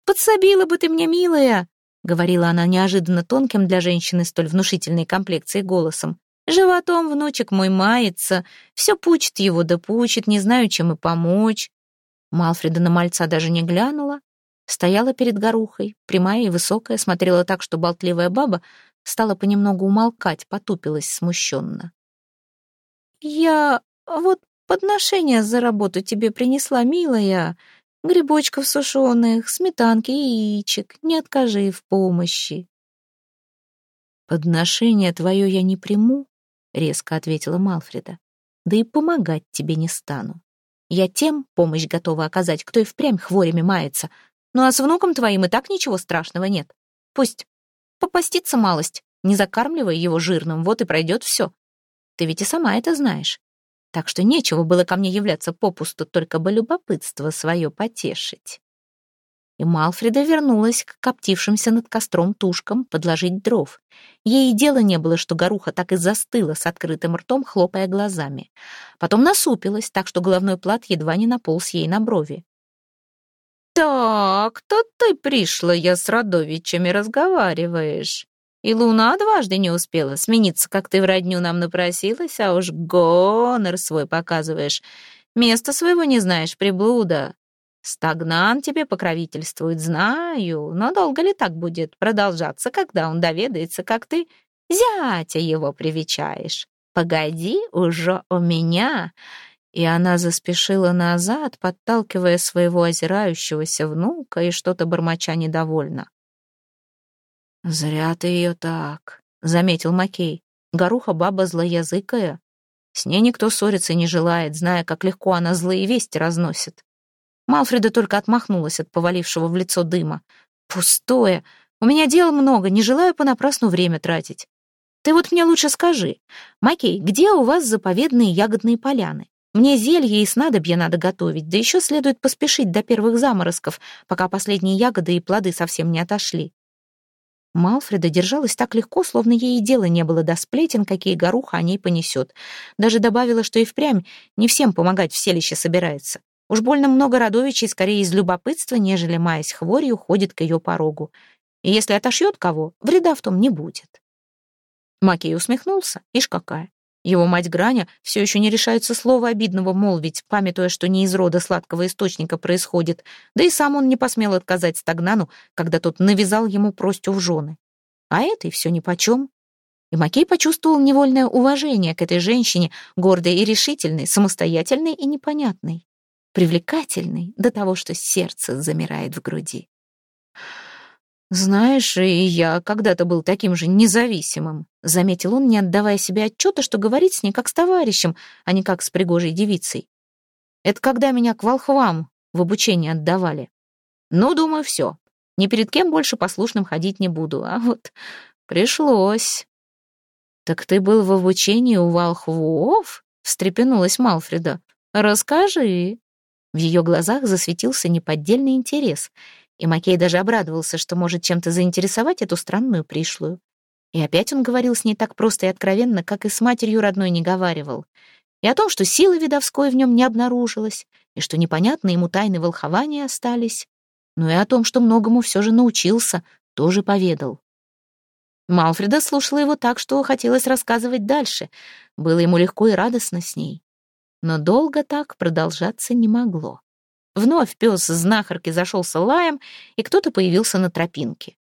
«Подсобила бы ты мне, милая!» — говорила она неожиданно тонким для женщины столь внушительной комплекции голосом. «Животом внучек мой мается, все пучит его да пучит, не знаю, чем и помочь». Малфреда на мальца даже не глянула, Стояла перед горухой, прямая и высокая, смотрела так, что болтливая баба стала понемногу умолкать, потупилась смущенно. «Я вот подношение за работу тебе принесла, милая. Грибочков сушеных, сметанки, яичек. Не откажи в помощи». «Подношение твое я не приму», — резко ответила Малфреда. «Да и помогать тебе не стану. Я тем помощь готова оказать, кто и впрямь хворями мается, ну а с внуком твоим и так ничего страшного нет. Пусть попастится малость, не закармливая его жирным, вот и пройдет все. Ты ведь и сама это знаешь. Так что нечего было ко мне являться попусту, только бы любопытство свое потешить. И Малфреда вернулась к коптившимся над костром тушкам подложить дров. Ей и дела не было, что горуха так и застыла с открытым ртом, хлопая глазами. Потом насупилась, так что головной плат едва не наполз ей на брови. «Так, то ты пришла, я с родовичами разговариваешь. И луна дважды не успела смениться, как ты в родню нам напросилась, а уж гонор свой показываешь. Места своего не знаешь, приблуда. Стагнан тебе покровительствует, знаю, но долго ли так будет продолжаться, когда он доведается, как ты зятя его привечаешь? Погоди уже у меня!» И она заспешила назад, подталкивая своего озирающегося внука и что-то бормоча недовольно. «Зря ты ее так», — заметил Макей. «Горуха баба злоязыкая. С ней никто ссориться не желает, зная, как легко она злые вести разносит. Малфреда только отмахнулась от повалившего в лицо дыма. «Пустое. У меня дел много, не желаю понапрасну время тратить. Ты вот мне лучше скажи, Макей, где у вас заповедные ягодные поляны? Мне зелье и снадобья надо готовить, да еще следует поспешить до первых заморозков, пока последние ягоды и плоды совсем не отошли». Малфреда держалась так легко, словно ей и дела не было до сплетен, какие горуха о ней понесет. Даже добавила, что и впрямь не всем помогать в селище собирается. Уж больно много родовичей скорее из любопытства, нежели маясь хворью, ходит к ее порогу. И если отошьет кого, вреда в том не будет. Макей усмехнулся, ишь какая. Его мать Граня все еще не решается слова обидного молвить, памятуя, что не из рода сладкого источника происходит, да и сам он не посмел отказать Стагнану, когда тот навязал ему простю в жены. А этой все нипочем. И Макей почувствовал невольное уважение к этой женщине, гордой и решительной, самостоятельной и непонятной привлекательный до того, что сердце замирает в груди. «Знаешь, и я когда-то был таким же независимым», — заметил он, не отдавая себе отчета, что говорить с ней как с товарищем, а не как с пригожей девицей. «Это когда меня к волхвам в обучение отдавали. Ну, думаю, все. Ни перед кем больше послушным ходить не буду, а вот пришлось». «Так ты был в обучении у волхвов?» — встрепенулась Малфреда. «Расскажи». В ее глазах засветился неподдельный интерес, и Макей даже обрадовался, что может чем-то заинтересовать эту странную пришлую. И опять он говорил с ней так просто и откровенно, как и с матерью родной не говаривал. И о том, что силы видовской в нем не обнаружилось, и что непонятные ему тайны волхования остались, но и о том, что многому все же научился, тоже поведал. Малфреда слушала его так, что хотелось рассказывать дальше. Было ему легко и радостно с ней. Но долго так продолжаться не могло. Вновь пес знахарки зашелся лаем, и кто-то появился на тропинке.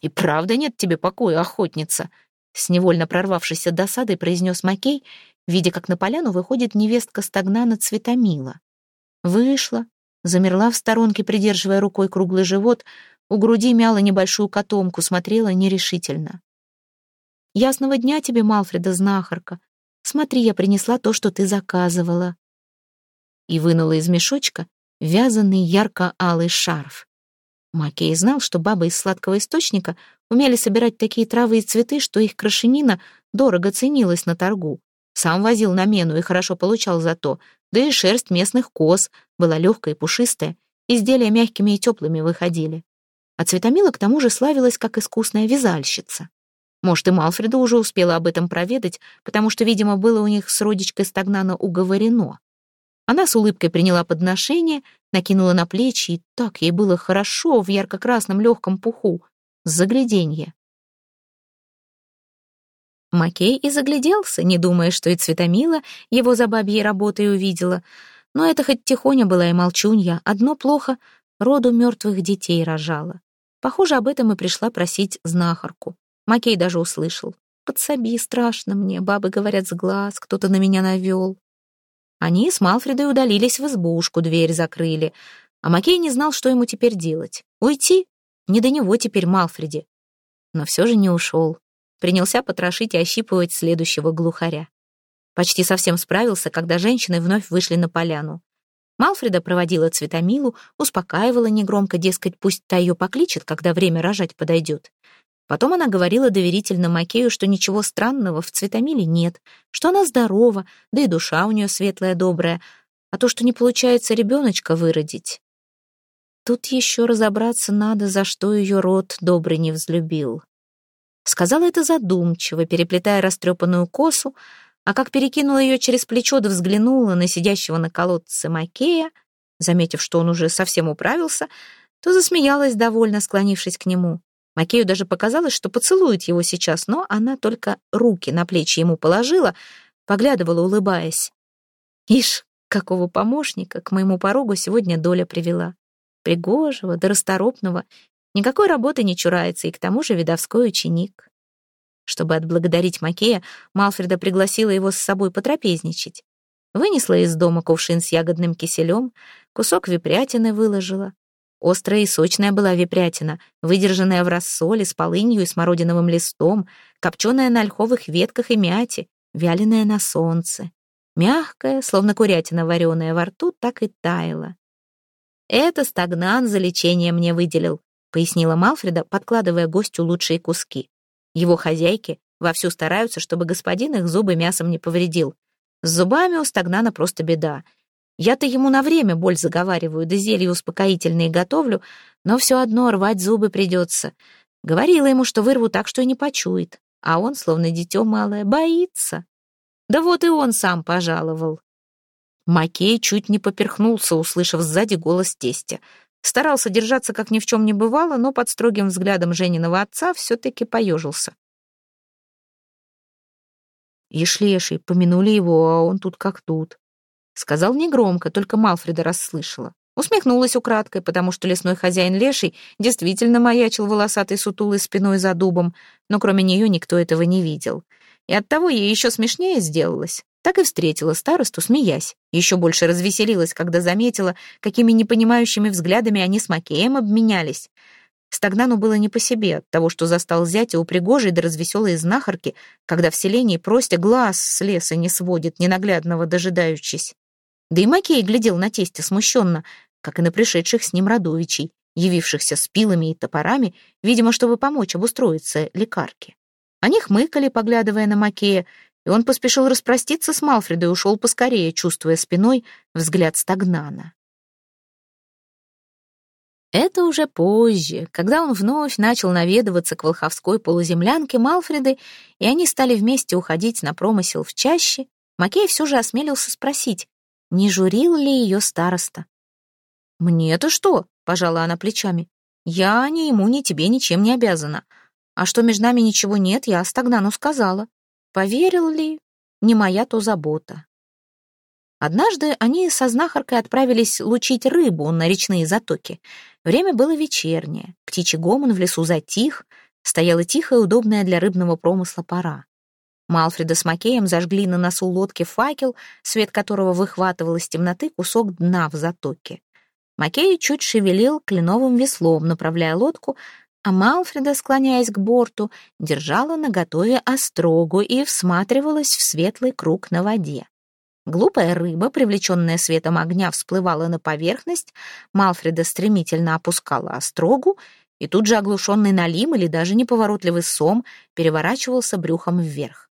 «И правда нет тебе покоя, охотница!» С невольно прорвавшейся досадой произнес Макей, видя, как на поляну выходит невестка стагнана Цветомила. Вышла, замерла в сторонке, придерживая рукой круглый живот, у груди мяла небольшую котомку, смотрела нерешительно. «Ясного дня тебе, Малфреда, знахарка!» Смотри, я принесла то, что ты заказывала». И вынула из мешочка вязаный ярко-алый шарф. Макей знал, что бабы из сладкого источника умели собирать такие травы и цветы, что их крошенина дорого ценилась на торгу. Сам возил на мену и хорошо получал за то, да и шерсть местных коз была легкая и пушистая, изделия мягкими и теплыми выходили. А Цветомила к тому же славилась как искусная вязальщица. Может, и Малфреда уже успела об этом проведать, потому что, видимо, было у них с родичкой Стагнана уговорено. Она с улыбкой приняла подношение, накинула на плечи, и так ей было хорошо в ярко-красном легком пуху. Загляденье. Макей и загляделся, не думая, что и Цветомила его за бабьей работой увидела. Но это хоть тихоня была и молчунья, одно плохо — роду мертвых детей рожала. Похоже, об этом и пришла просить знахарку. Макей даже услышал. «Подсоби, страшно мне, бабы говорят с глаз, кто-то на меня навел». Они с Малфредой удалились в избушку, дверь закрыли. А Макей не знал, что ему теперь делать. Уйти? Не до него теперь Малфреди. Но все же не ушел. Принялся потрошить и ощипывать следующего глухаря. Почти совсем справился, когда женщины вновь вышли на поляну. Малфреда проводила Цветомилу, успокаивала негромко, дескать, пусть та ее покличет, когда время рожать подойдет. Потом она говорила доверительно Макею, что ничего странного в Цветомиле нет, что она здорова, да и душа у нее светлая, добрая, а то, что не получается ребеночка выродить. Тут еще разобраться надо, за что ее род добрый не взлюбил. Сказала это задумчиво, переплетая растрепанную косу, а как перекинула ее через плечо да взглянула на сидящего на колодце Макея, заметив, что он уже совсем управился, то засмеялась довольно, склонившись к нему. Макею даже показалось, что поцелует его сейчас, но она только руки на плечи ему положила, поглядывала, улыбаясь. Ишь, какого помощника к моему порогу сегодня доля привела. пригожего да расторопного, никакой работы не чурается и к тому же видовской ученик. Чтобы отблагодарить Макея, Малфреда пригласила его с собой потрапезничать. Вынесла из дома кувшин с ягодным киселем, кусок випрятины выложила. Острая и сочная была випрятина, выдержанная в рассоле с полынью и смородиновым листом, копченая на ольховых ветках и мяте, вяленая на солнце. Мягкая, словно курятина вареная во рту, так и таяла. «Это стагнан за лечение мне выделил», — пояснила Малфреда, подкладывая гостю лучшие куски. Его хозяйки вовсю стараются, чтобы господин их зубы мясом не повредил. С зубами у стагнана просто беда. Я-то ему на время боль заговариваю, да зелья успокоительные готовлю, но все одно рвать зубы придется. Говорила ему, что вырву так, что и не почует. А он, словно дитё малое, боится. Да вот и он сам пожаловал. Макей чуть не поперхнулся, услышав сзади голос тестя. Старался держаться, как ни в чем не бывало, но под строгим взглядом Жениного отца все-таки поежился. Ишлеший, помянули его, а он тут как тут. Сказал негромко, только Малфреда расслышала. Усмехнулась украдкой, потому что лесной хозяин Леший действительно маячил волосатой сутулой спиной за дубом, но кроме нее никто этого не видел. И оттого ей еще смешнее сделалось. Так и встретила старосту, смеясь. Еще больше развеселилась, когда заметила, какими непонимающими взглядами они с Макеем обменялись. Стагнану было не по себе от того, что застал зятя у пригожей да развеселой знахарки, когда в селении простя глаз с леса не сводит, ненаглядного дожидаючись. Да и Макей глядел на тесте смущенно, как и на пришедших с ним родовичей, явившихся с пилами и топорами, видимо, чтобы помочь обустроиться лекарке. Они хмыкали, поглядывая на Макея, и он поспешил распроститься с Малфредой и ушел поскорее, чувствуя спиной взгляд Стагнана. Это уже позже, когда он вновь начал наведываться к волховской полуземлянке Малфреды, и они стали вместе уходить на промысел в чаще, Макей все же осмелился спросить, не журил ли ее староста. «Мне-то что?» — пожала она плечами. «Я ни ему, ни тебе ничем не обязана. А что между нами ничего нет, я Стагнану сказала. Поверил ли? Не моя то забота». Однажды они со знахаркой отправились лучить рыбу на речные затоки. Время было вечернее, птичий гомон в лесу затих, стояла тихая, удобная для рыбного промысла пора. Малфреда с Макеем зажгли на носу лодки факел, свет которого выхватывал из темноты кусок дна в затоке. Макей чуть шевелил кленовым веслом, направляя лодку, а Малфреда, склоняясь к борту, держала наготове острогу и всматривалась в светлый круг на воде. Глупая рыба, привлеченная светом огня, всплывала на поверхность, Малфреда стремительно опускала острогу, и тут же оглушенный налим или даже неповоротливый сом переворачивался брюхом вверх.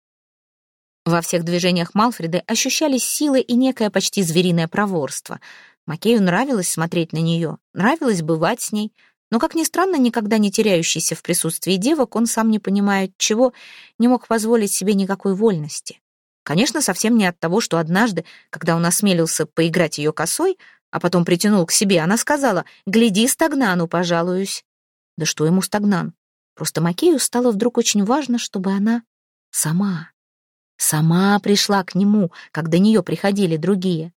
Во всех движениях Малфреды ощущались силы и некое почти звериное проворство. Макею нравилось смотреть на нее, нравилось бывать с ней, но, как ни странно, никогда не теряющийся в присутствии девок, он сам не понимает чего, не мог позволить себе никакой вольности. Конечно, совсем не от того, что однажды, когда он осмелился поиграть ее косой, а потом притянул к себе, она сказала «Гляди, стагнану, пожалуюсь». Да что ему стагнан? Просто Макею стало вдруг очень важно, чтобы она сама, сама пришла к нему, как до нее приходили другие.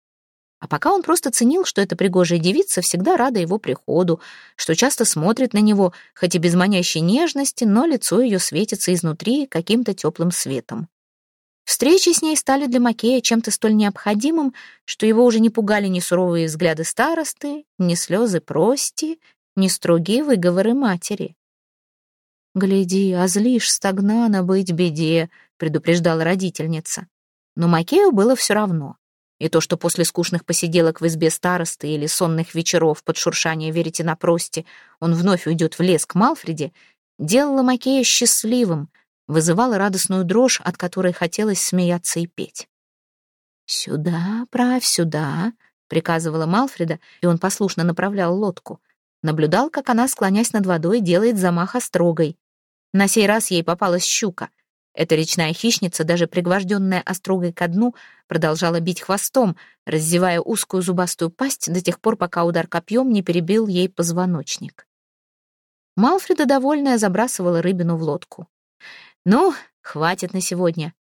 А пока он просто ценил, что эта пригожая девица всегда рада его приходу, что часто смотрит на него, хоть и без манящей нежности, но лицо ее светится изнутри каким-то теплым светом. Встречи с ней стали для Макея чем-то столь необходимым, что его уже не пугали ни суровые взгляды старосты, ни слезы прости, ни строгие выговоры матери. «Гляди, а злишь стагнана быть беде», — предупреждала родительница. Но Макею было все равно. И то, что после скучных посиделок в избе старосты или сонных вечеров под шуршание верите прости, он вновь уйдет в лес к Малфреде, делало Макея счастливым, вызывала радостную дрожь, от которой хотелось смеяться и петь. «Сюда, правь сюда», — приказывала Малфреда, и он послушно направлял лодку. Наблюдал, как она, склонясь над водой, делает замах острогой. На сей раз ей попалась щука. Эта речная хищница, даже пригвожденная острогой ко дну, продолжала бить хвостом, раздевая узкую зубастую пасть до тех пор, пока удар копьем не перебил ей позвоночник. Малфреда, довольная, забрасывала рыбину в лодку. «Ну, хватит на сегодня».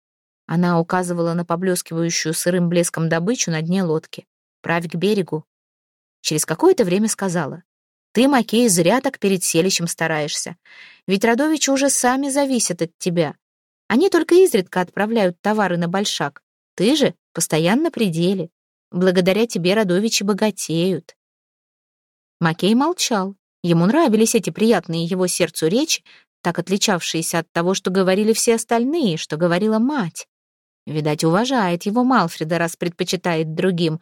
Она указывала на поблескивающую сырым блеском добычу на дне лодки. «Правь к берегу». Через какое-то время сказала. Ты, Макей, зря так перед селищем стараешься. Ведь родовичи уже сами зависят от тебя. Они только изредка отправляют товары на большак. Ты же постоянно при деле. Благодаря тебе родовичи богатеют. Макей молчал. Ему нравились эти приятные его сердцу речи, так отличавшиеся от того, что говорили все остальные, что говорила мать. Видать, уважает его Малфреда, раз предпочитает другим.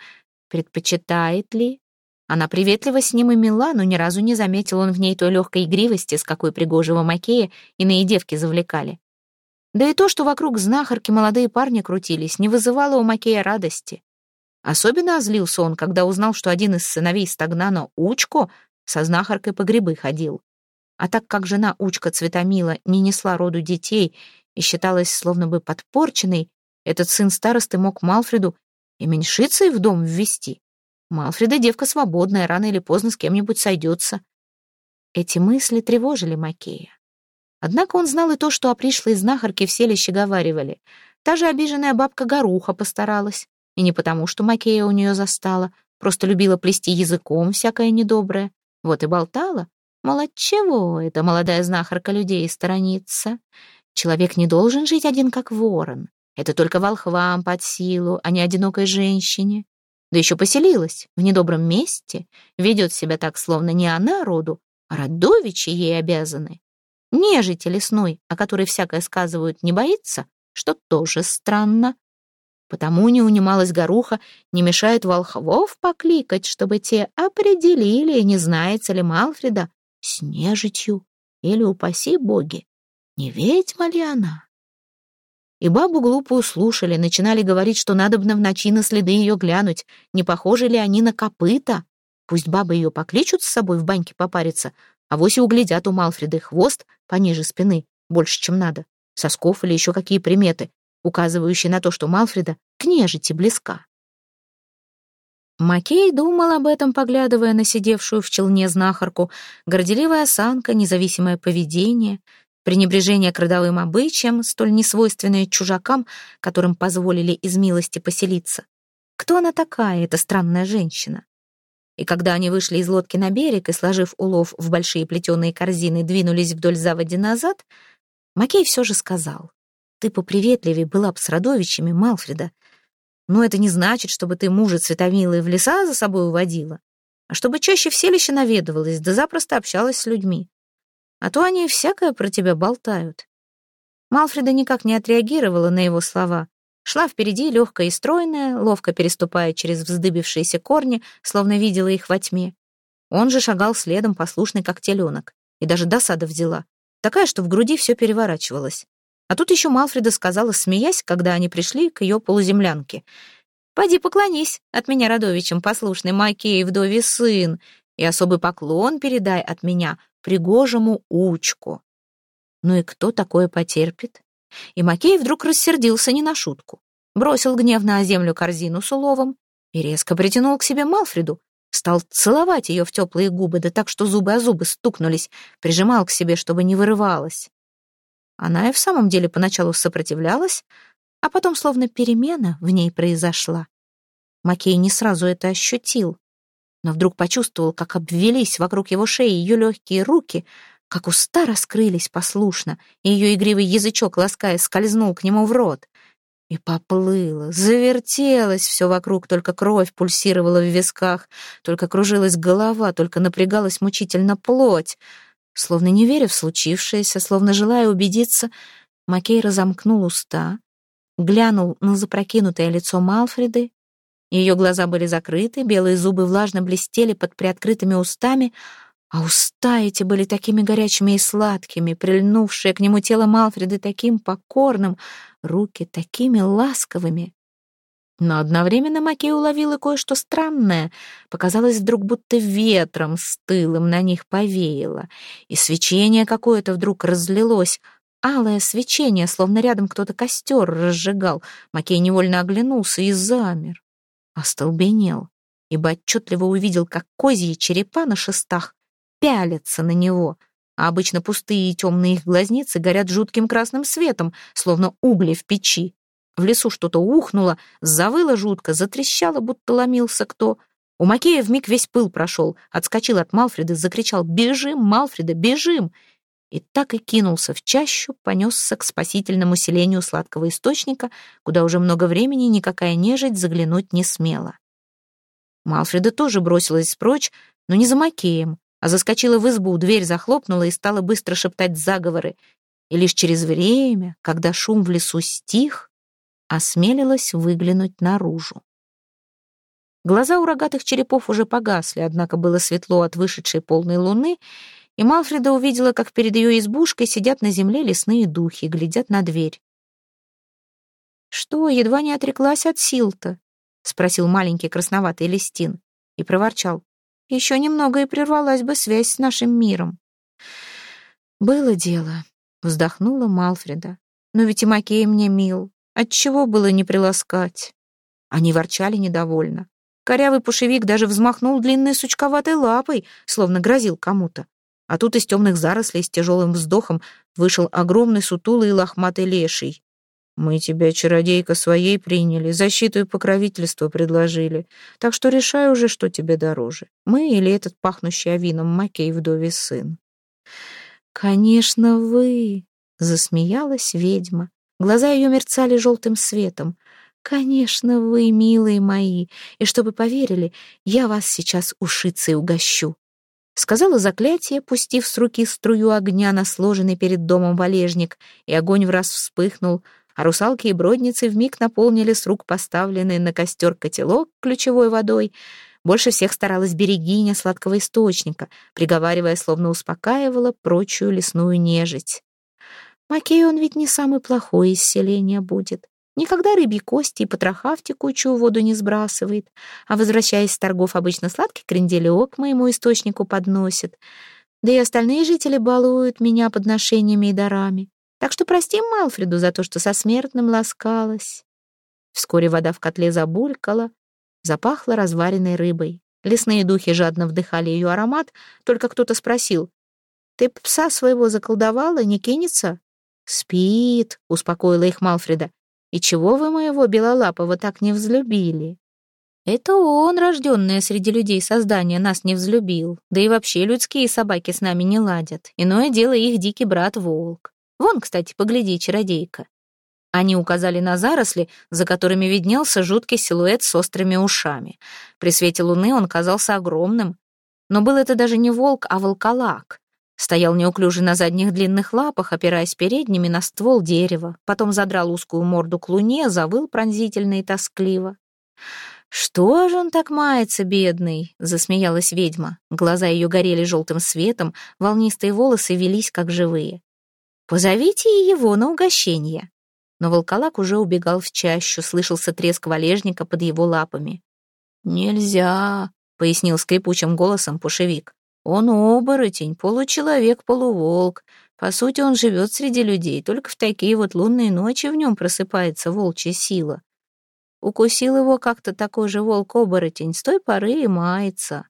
Предпочитает ли? Она приветлива с ним и мила, но ни разу не заметил он в ней той легкой игривости, с какой пригожего Макея иные девки завлекали. Да и то, что вокруг знахарки молодые парни крутились, не вызывало у Макея радости. Особенно озлился он, когда узнал, что один из сыновей Стагнана, Учко, со знахаркой по грибы ходил. А так как жена Учка Цветомила не несла роду детей и считалась словно бы подпорченной, этот сын старосты мог Малфреду и меньшицей в дом ввести. Малфреда девка свободная, рано или поздно с кем-нибудь сойдется. Эти мысли тревожили Макея. Однако он знал и то, что о пришлой знахарке в селище говаривали. Та же обиженная бабка Горуха постаралась. И не потому, что Макея у нее застала, просто любила плести языком всякое недоброе. Вот и болтала. Мол, отчего эта молодая знахарка людей сторонится? Человек не должен жить один, как ворон. Это только волхвам под силу, а не одинокой женщине. Да еще поселилась в недобром месте, ведет себя так, словно не она роду, а родовичи ей обязаны. Нежити лесной, о которой всякое сказывают, не боится, что тоже странно. Потому не унималась горуха, не мешает волхвов покликать, чтобы те определили, не знается ли Малфреда с нежитью или, упаси боги, не ведьма ли она. И бабу глупую слушали, начинали говорить, что надобно в ночи на следы ее глянуть, не похожи ли они на копыта. Пусть бабы ее покличут с собой в баньке попариться, а вось и углядят у Малфреды хвост пониже спины, больше, чем надо, сосков или еще какие приметы, указывающие на то, что Малфреда к нежити близка. Макей думал об этом, поглядывая на сидевшую в челне знахарку, горделивая осанка, независимое поведение, пренебрежение к родовым обычаям, столь несвойственное чужакам, которым позволили из милости поселиться. Кто она такая, эта странная женщина? И когда они вышли из лодки на берег и, сложив улов в большие плетеные корзины, двинулись вдоль заводи назад, Макей все же сказал, «Ты поприветливее была б с родовичами, Малфреда. Но это не значит, чтобы ты мужа Цветомилы в леса за собой уводила, а чтобы чаще в селище наведывалась, да запросто общалась с людьми. А то они всякое про тебя болтают». Малфреда никак не отреагировала на его слова, Шла впереди, легкая и стройная, ловко переступая через вздыбившиеся корни, словно видела их во тьме. Он же шагал следом, послушный, как теленок. И даже досада взяла. Такая, что в груди все переворачивалось. А тут еще Малфреда сказала, смеясь, когда они пришли к ее полуземлянке. «Пойди поклонись от меня родовичем, послушный Макей, вдове сын, и особый поклон передай от меня пригожему учку». Ну и кто такое потерпит? И Макей вдруг рассердился не на шутку. Бросил гневно о землю корзину с уловом и резко притянул к себе Малфреду. Стал целовать ее в теплые губы, да так, что зубы о зубы стукнулись, прижимал к себе, чтобы не вырывалась. Она и в самом деле поначалу сопротивлялась, а потом словно перемена в ней произошла. Макей не сразу это ощутил, но вдруг почувствовал, как обвелись вокруг его шеи ее легкие руки — как уста раскрылись послушно, и ее игривый язычок, лаская, скользнул к нему в рот. И поплыло, завертелось все вокруг, только кровь пульсировала в висках, только кружилась голова, только напрягалась мучительно плоть. Словно не веря в случившееся, словно желая убедиться, Макей разомкнул уста, глянул на запрокинутое лицо Малфреды. Ее глаза были закрыты, белые зубы влажно блестели под приоткрытыми устами, а уста эти были такими горячими и сладкими, прильнувшие к нему тело Малфреды таким покорным, руки такими ласковыми. Но одновременно Макей уловила кое-что странное. Показалось вдруг, будто ветром стылым на них повеяло. И свечение какое-то вдруг разлилось. Алое свечение, словно рядом кто-то костер разжигал. Макей невольно оглянулся и замер. Остолбенел, ибо отчетливо увидел, как козьи черепа на шестах пялятся на него, а обычно пустые и темные их глазницы горят жутким красным светом, словно угли в печи. В лесу что-то ухнуло, завыло жутко, затрещало, будто ломился кто. У Макея вмиг весь пыл прошел, отскочил от Малфреда, закричал «Бежим, Малфреда, бежим!» и так и кинулся в чащу, понесся к спасительному селению сладкого источника, куда уже много времени никакая нежить заглянуть не смела. Малфреда тоже бросилась прочь, но не за Макеем, а заскочила в избу, дверь захлопнула и стала быстро шептать заговоры. И лишь через время, когда шум в лесу стих, осмелилась выглянуть наружу. Глаза у рогатых черепов уже погасли, однако было светло от вышедшей полной луны, и Малфреда увидела, как перед ее избушкой сидят на земле лесные духи, глядят на дверь. «Что, едва не отреклась от сил-то?» — спросил маленький красноватый листин и проворчал. «Еще немного и прервалась бы связь с нашим миром». «Было дело», — вздохнула Малфреда. «Но ведь и Макей мне мил. Отчего было не приласкать?» Они ворчали недовольно. Корявый пушевик даже взмахнул длинной сучковатой лапой, словно грозил кому-то. А тут из темных зарослей с тяжелым вздохом вышел огромный сутулый лохматый леший. «Мы тебя, чародейка, своей приняли, защиту и покровительство предложили. Так что решай уже, что тебе дороже. Мы или этот пахнущий авином Макей вдове сын?» «Конечно, вы!» — засмеялась ведьма. Глаза ее мерцали желтым светом. «Конечно, вы, милые мои, и чтобы поверили, я вас сейчас ушицей угощу». Сказала заклятие, пустив с руки струю огня на сложенный перед домом валежник, и огонь в раз вспыхнул, а русалки и бродницы вмиг наполнили с рук поставленный на костер котелок ключевой водой. Больше всех старалась берегиня сладкого источника, приговаривая, словно успокаивала прочую лесную нежить. Макей он ведь не самый плохой из селения будет. Никогда рыбьи кости и потроха в текучую воду не сбрасывает, а, возвращаясь с торгов, обычно сладкий кренделек моему источнику подносит. Да и остальные жители балуют меня подношениями и дарами. Так что прости Малфреду за то, что со смертным ласкалась. Вскоре вода в котле забулькала, запахла разваренной рыбой. Лесные духи жадно вдыхали ее аромат, только кто-то спросил, «Ты пса своего заколдовала, не кинется?» «Спит», — успокоила их Малфреда. И чего вы моего Белолапова так не взлюбили? Это он, рожденное среди людей создание, нас не взлюбил. Да и вообще людские собаки с нами не ладят. Иное дело их дикий брат-волк. Вон, кстати, погляди, чародейка. Они указали на заросли, за которыми виднелся жуткий силуэт с острыми ушами. При свете луны он казался огромным. Но был это даже не волк, а волколак. Стоял неуклюже на задних длинных лапах, опираясь передними на ствол дерева, потом задрал узкую морду к луне, завыл пронзительно и тоскливо. «Что же он так мается, бедный?» — засмеялась ведьма. Глаза ее горели желтым светом, волнистые волосы велись, как живые. «Позовите и его на угощение». Но волколак уже убегал в чащу, слышался треск валежника под его лапами. «Нельзя», — пояснил скрипучим голосом пушевик. Он оборотень, получеловек, полуволк. По сути, он живет среди людей, только в такие вот лунные ночи в нем просыпается волчья сила. Укусил его как-то такой же волк-оборотень, с той поры и мается.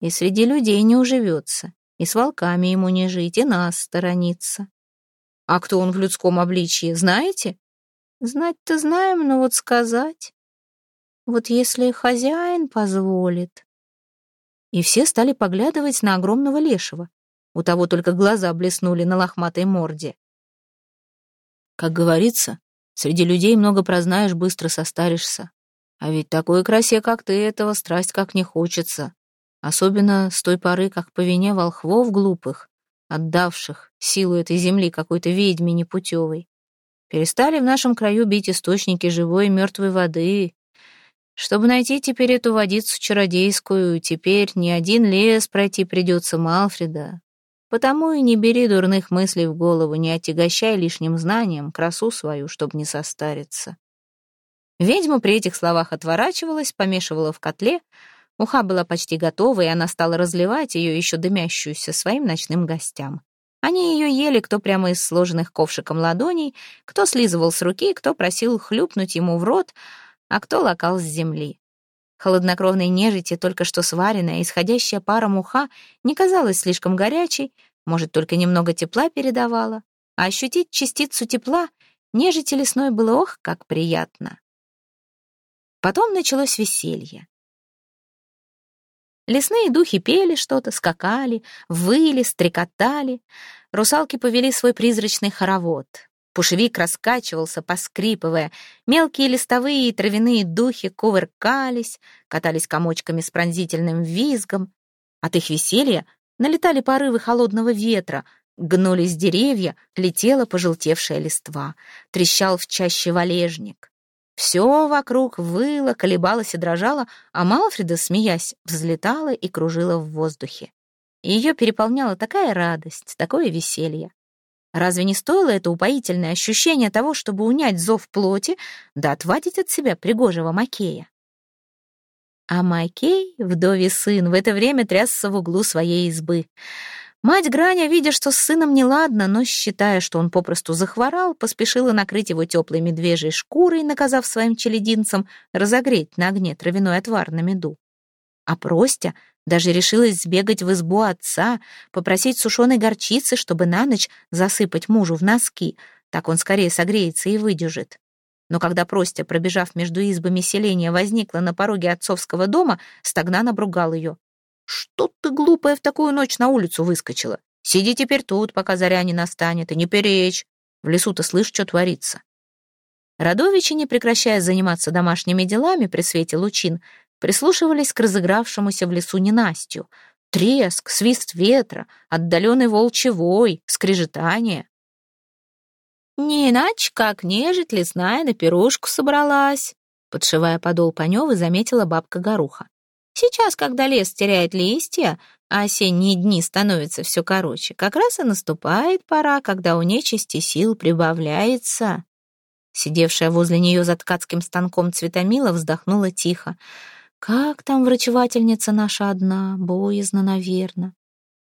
И среди людей не уживется, и с волками ему не жить, и нас сторониться. А кто он в людском обличье, знаете? Знать-то знаем, но вот сказать... Вот если хозяин позволит и все стали поглядывать на огромного лешего. У того только глаза блеснули на лохматой морде. Как говорится, среди людей много прознаешь, быстро состаришься. А ведь такой красе, как ты, этого страсть как не хочется. Особенно с той поры, как по вине волхвов глупых, отдавших силу этой земли какой-то ведьме непутевой. Перестали в нашем краю бить источники живой и мертвой воды, чтобы найти теперь эту водицу чародейскую, теперь не один лес пройти придется Малфреда. Потому и не бери дурных мыслей в голову, не отягощай лишним знанием красу свою, чтобы не состариться. Ведьма при этих словах отворачивалась, помешивала в котле. Уха была почти готова, и она стала разливать ее еще дымящуюся своим ночным гостям. Они ее ели, кто прямо из сложенных ковшиком ладоней, кто слизывал с руки, кто просил хлюпнуть ему в рот — а кто лакал с земли. Холоднокровной нежити, только что сваренная, исходящая пара муха, не казалась слишком горячей, может, только немного тепла передавала, а ощутить частицу тепла нежити лесной было ох, как приятно. Потом началось веселье. Лесные духи пели что-то, скакали, выли, стрекотали. Русалки повели свой призрачный хоровод. Пушевик раскачивался, поскрипывая. Мелкие листовые и травяные духи кувыркались, катались комочками с пронзительным визгом. От их веселья налетали порывы холодного ветра, гнулись деревья, летела пожелтевшая листва, трещал в чаще валежник. Все вокруг выло, колебалось и дрожало, а Малфреда, смеясь, взлетала и кружила в воздухе. Ее переполняла такая радость, такое веселье. Разве не стоило это упоительное ощущение того, чтобы унять зов плоти, да отвадить от себя пригожего Макея? А Макей, вдовий сын, в это время трясся в углу своей избы. Мать Граня, видя, что с сыном неладно, но считая, что он попросту захворал, поспешила накрыть его теплой медвежьей шкурой, наказав своим челединцам разогреть на огне травяной отвар на меду. А Простя даже решилась сбегать в избу отца, попросить сушеной горчицы, чтобы на ночь засыпать мужу в носки, так он скорее согреется и выдержит. Но когда Простя, пробежав между избами селения, возникла на пороге отцовского дома, Стагнан обругал ее. «Что ты, глупая, в такую ночь на улицу выскочила? Сиди теперь тут, пока заря не настанет, и не перечь. В лесу-то слышь, что творится». Радовичи, не прекращая заниматься домашними делами при свете лучин, прислушивались к разыгравшемуся в лесу ненастью. Треск, свист ветра, отдаленный волчий вой, скрежетание. «Не иначе, как нежить лесная на пирушку собралась», подшивая подол Панёвы, заметила бабка Горуха. Сейчас, когда лес теряет листья, а осенние дни становятся все короче, как раз и наступает пора, когда у нечисти сил прибавляется. Сидевшая возле нее за ткацким станком Цветомила вздохнула тихо. «Как там врачевательница наша одна? Боязно, наверно».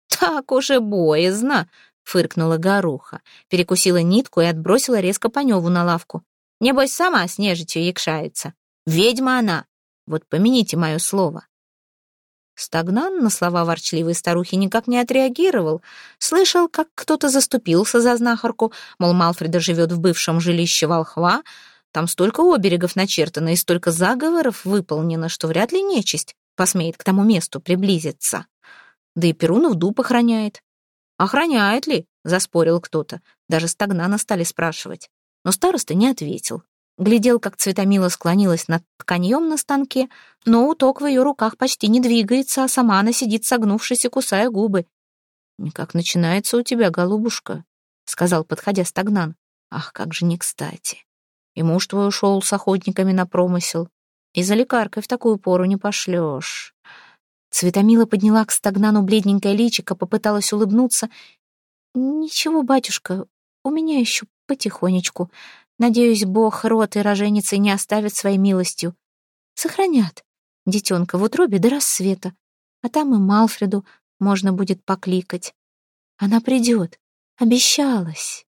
«Так уже боязно!» — фыркнула Горуха, перекусила нитку и отбросила резко Паневу на лавку. «Небось, сама с нежитью якшается. Ведьма она! Вот помяните мое слово». Стагнан на слова ворчливой старухи никак не отреагировал. Слышал, как кто-то заступился за знахарку, мол, Малфреда живет в бывшем жилище волхва. Там столько оберегов начертано и столько заговоров выполнено, что вряд ли нечисть посмеет к тому месту приблизиться. Да и Перунов дуб охраняет. «Охраняет ли?» — заспорил кто-то. Даже Стагнана стали спрашивать. Но староста не ответил. Глядел, как Цветомила склонилась над тканьем на станке, но уток в ее руках почти не двигается, а сама она сидит согнувшись и кусая губы. «Никак начинается у тебя, голубушка», — сказал, подходя стагнан. «Ах, как же не кстати. И муж твой ушел с охотниками на промысел. И за лекаркой в такую пору не пошлешь». Цветомила подняла к стагнану бледненькое личико, попыталась улыбнуться. «Ничего, батюшка, у меня еще потихонечку. Надеюсь, Бог рот и роженицей не оставит своей милостью. Сохранят детенка в утробе до рассвета, а там и Малфреду можно будет покликать. Она придет, обещалась.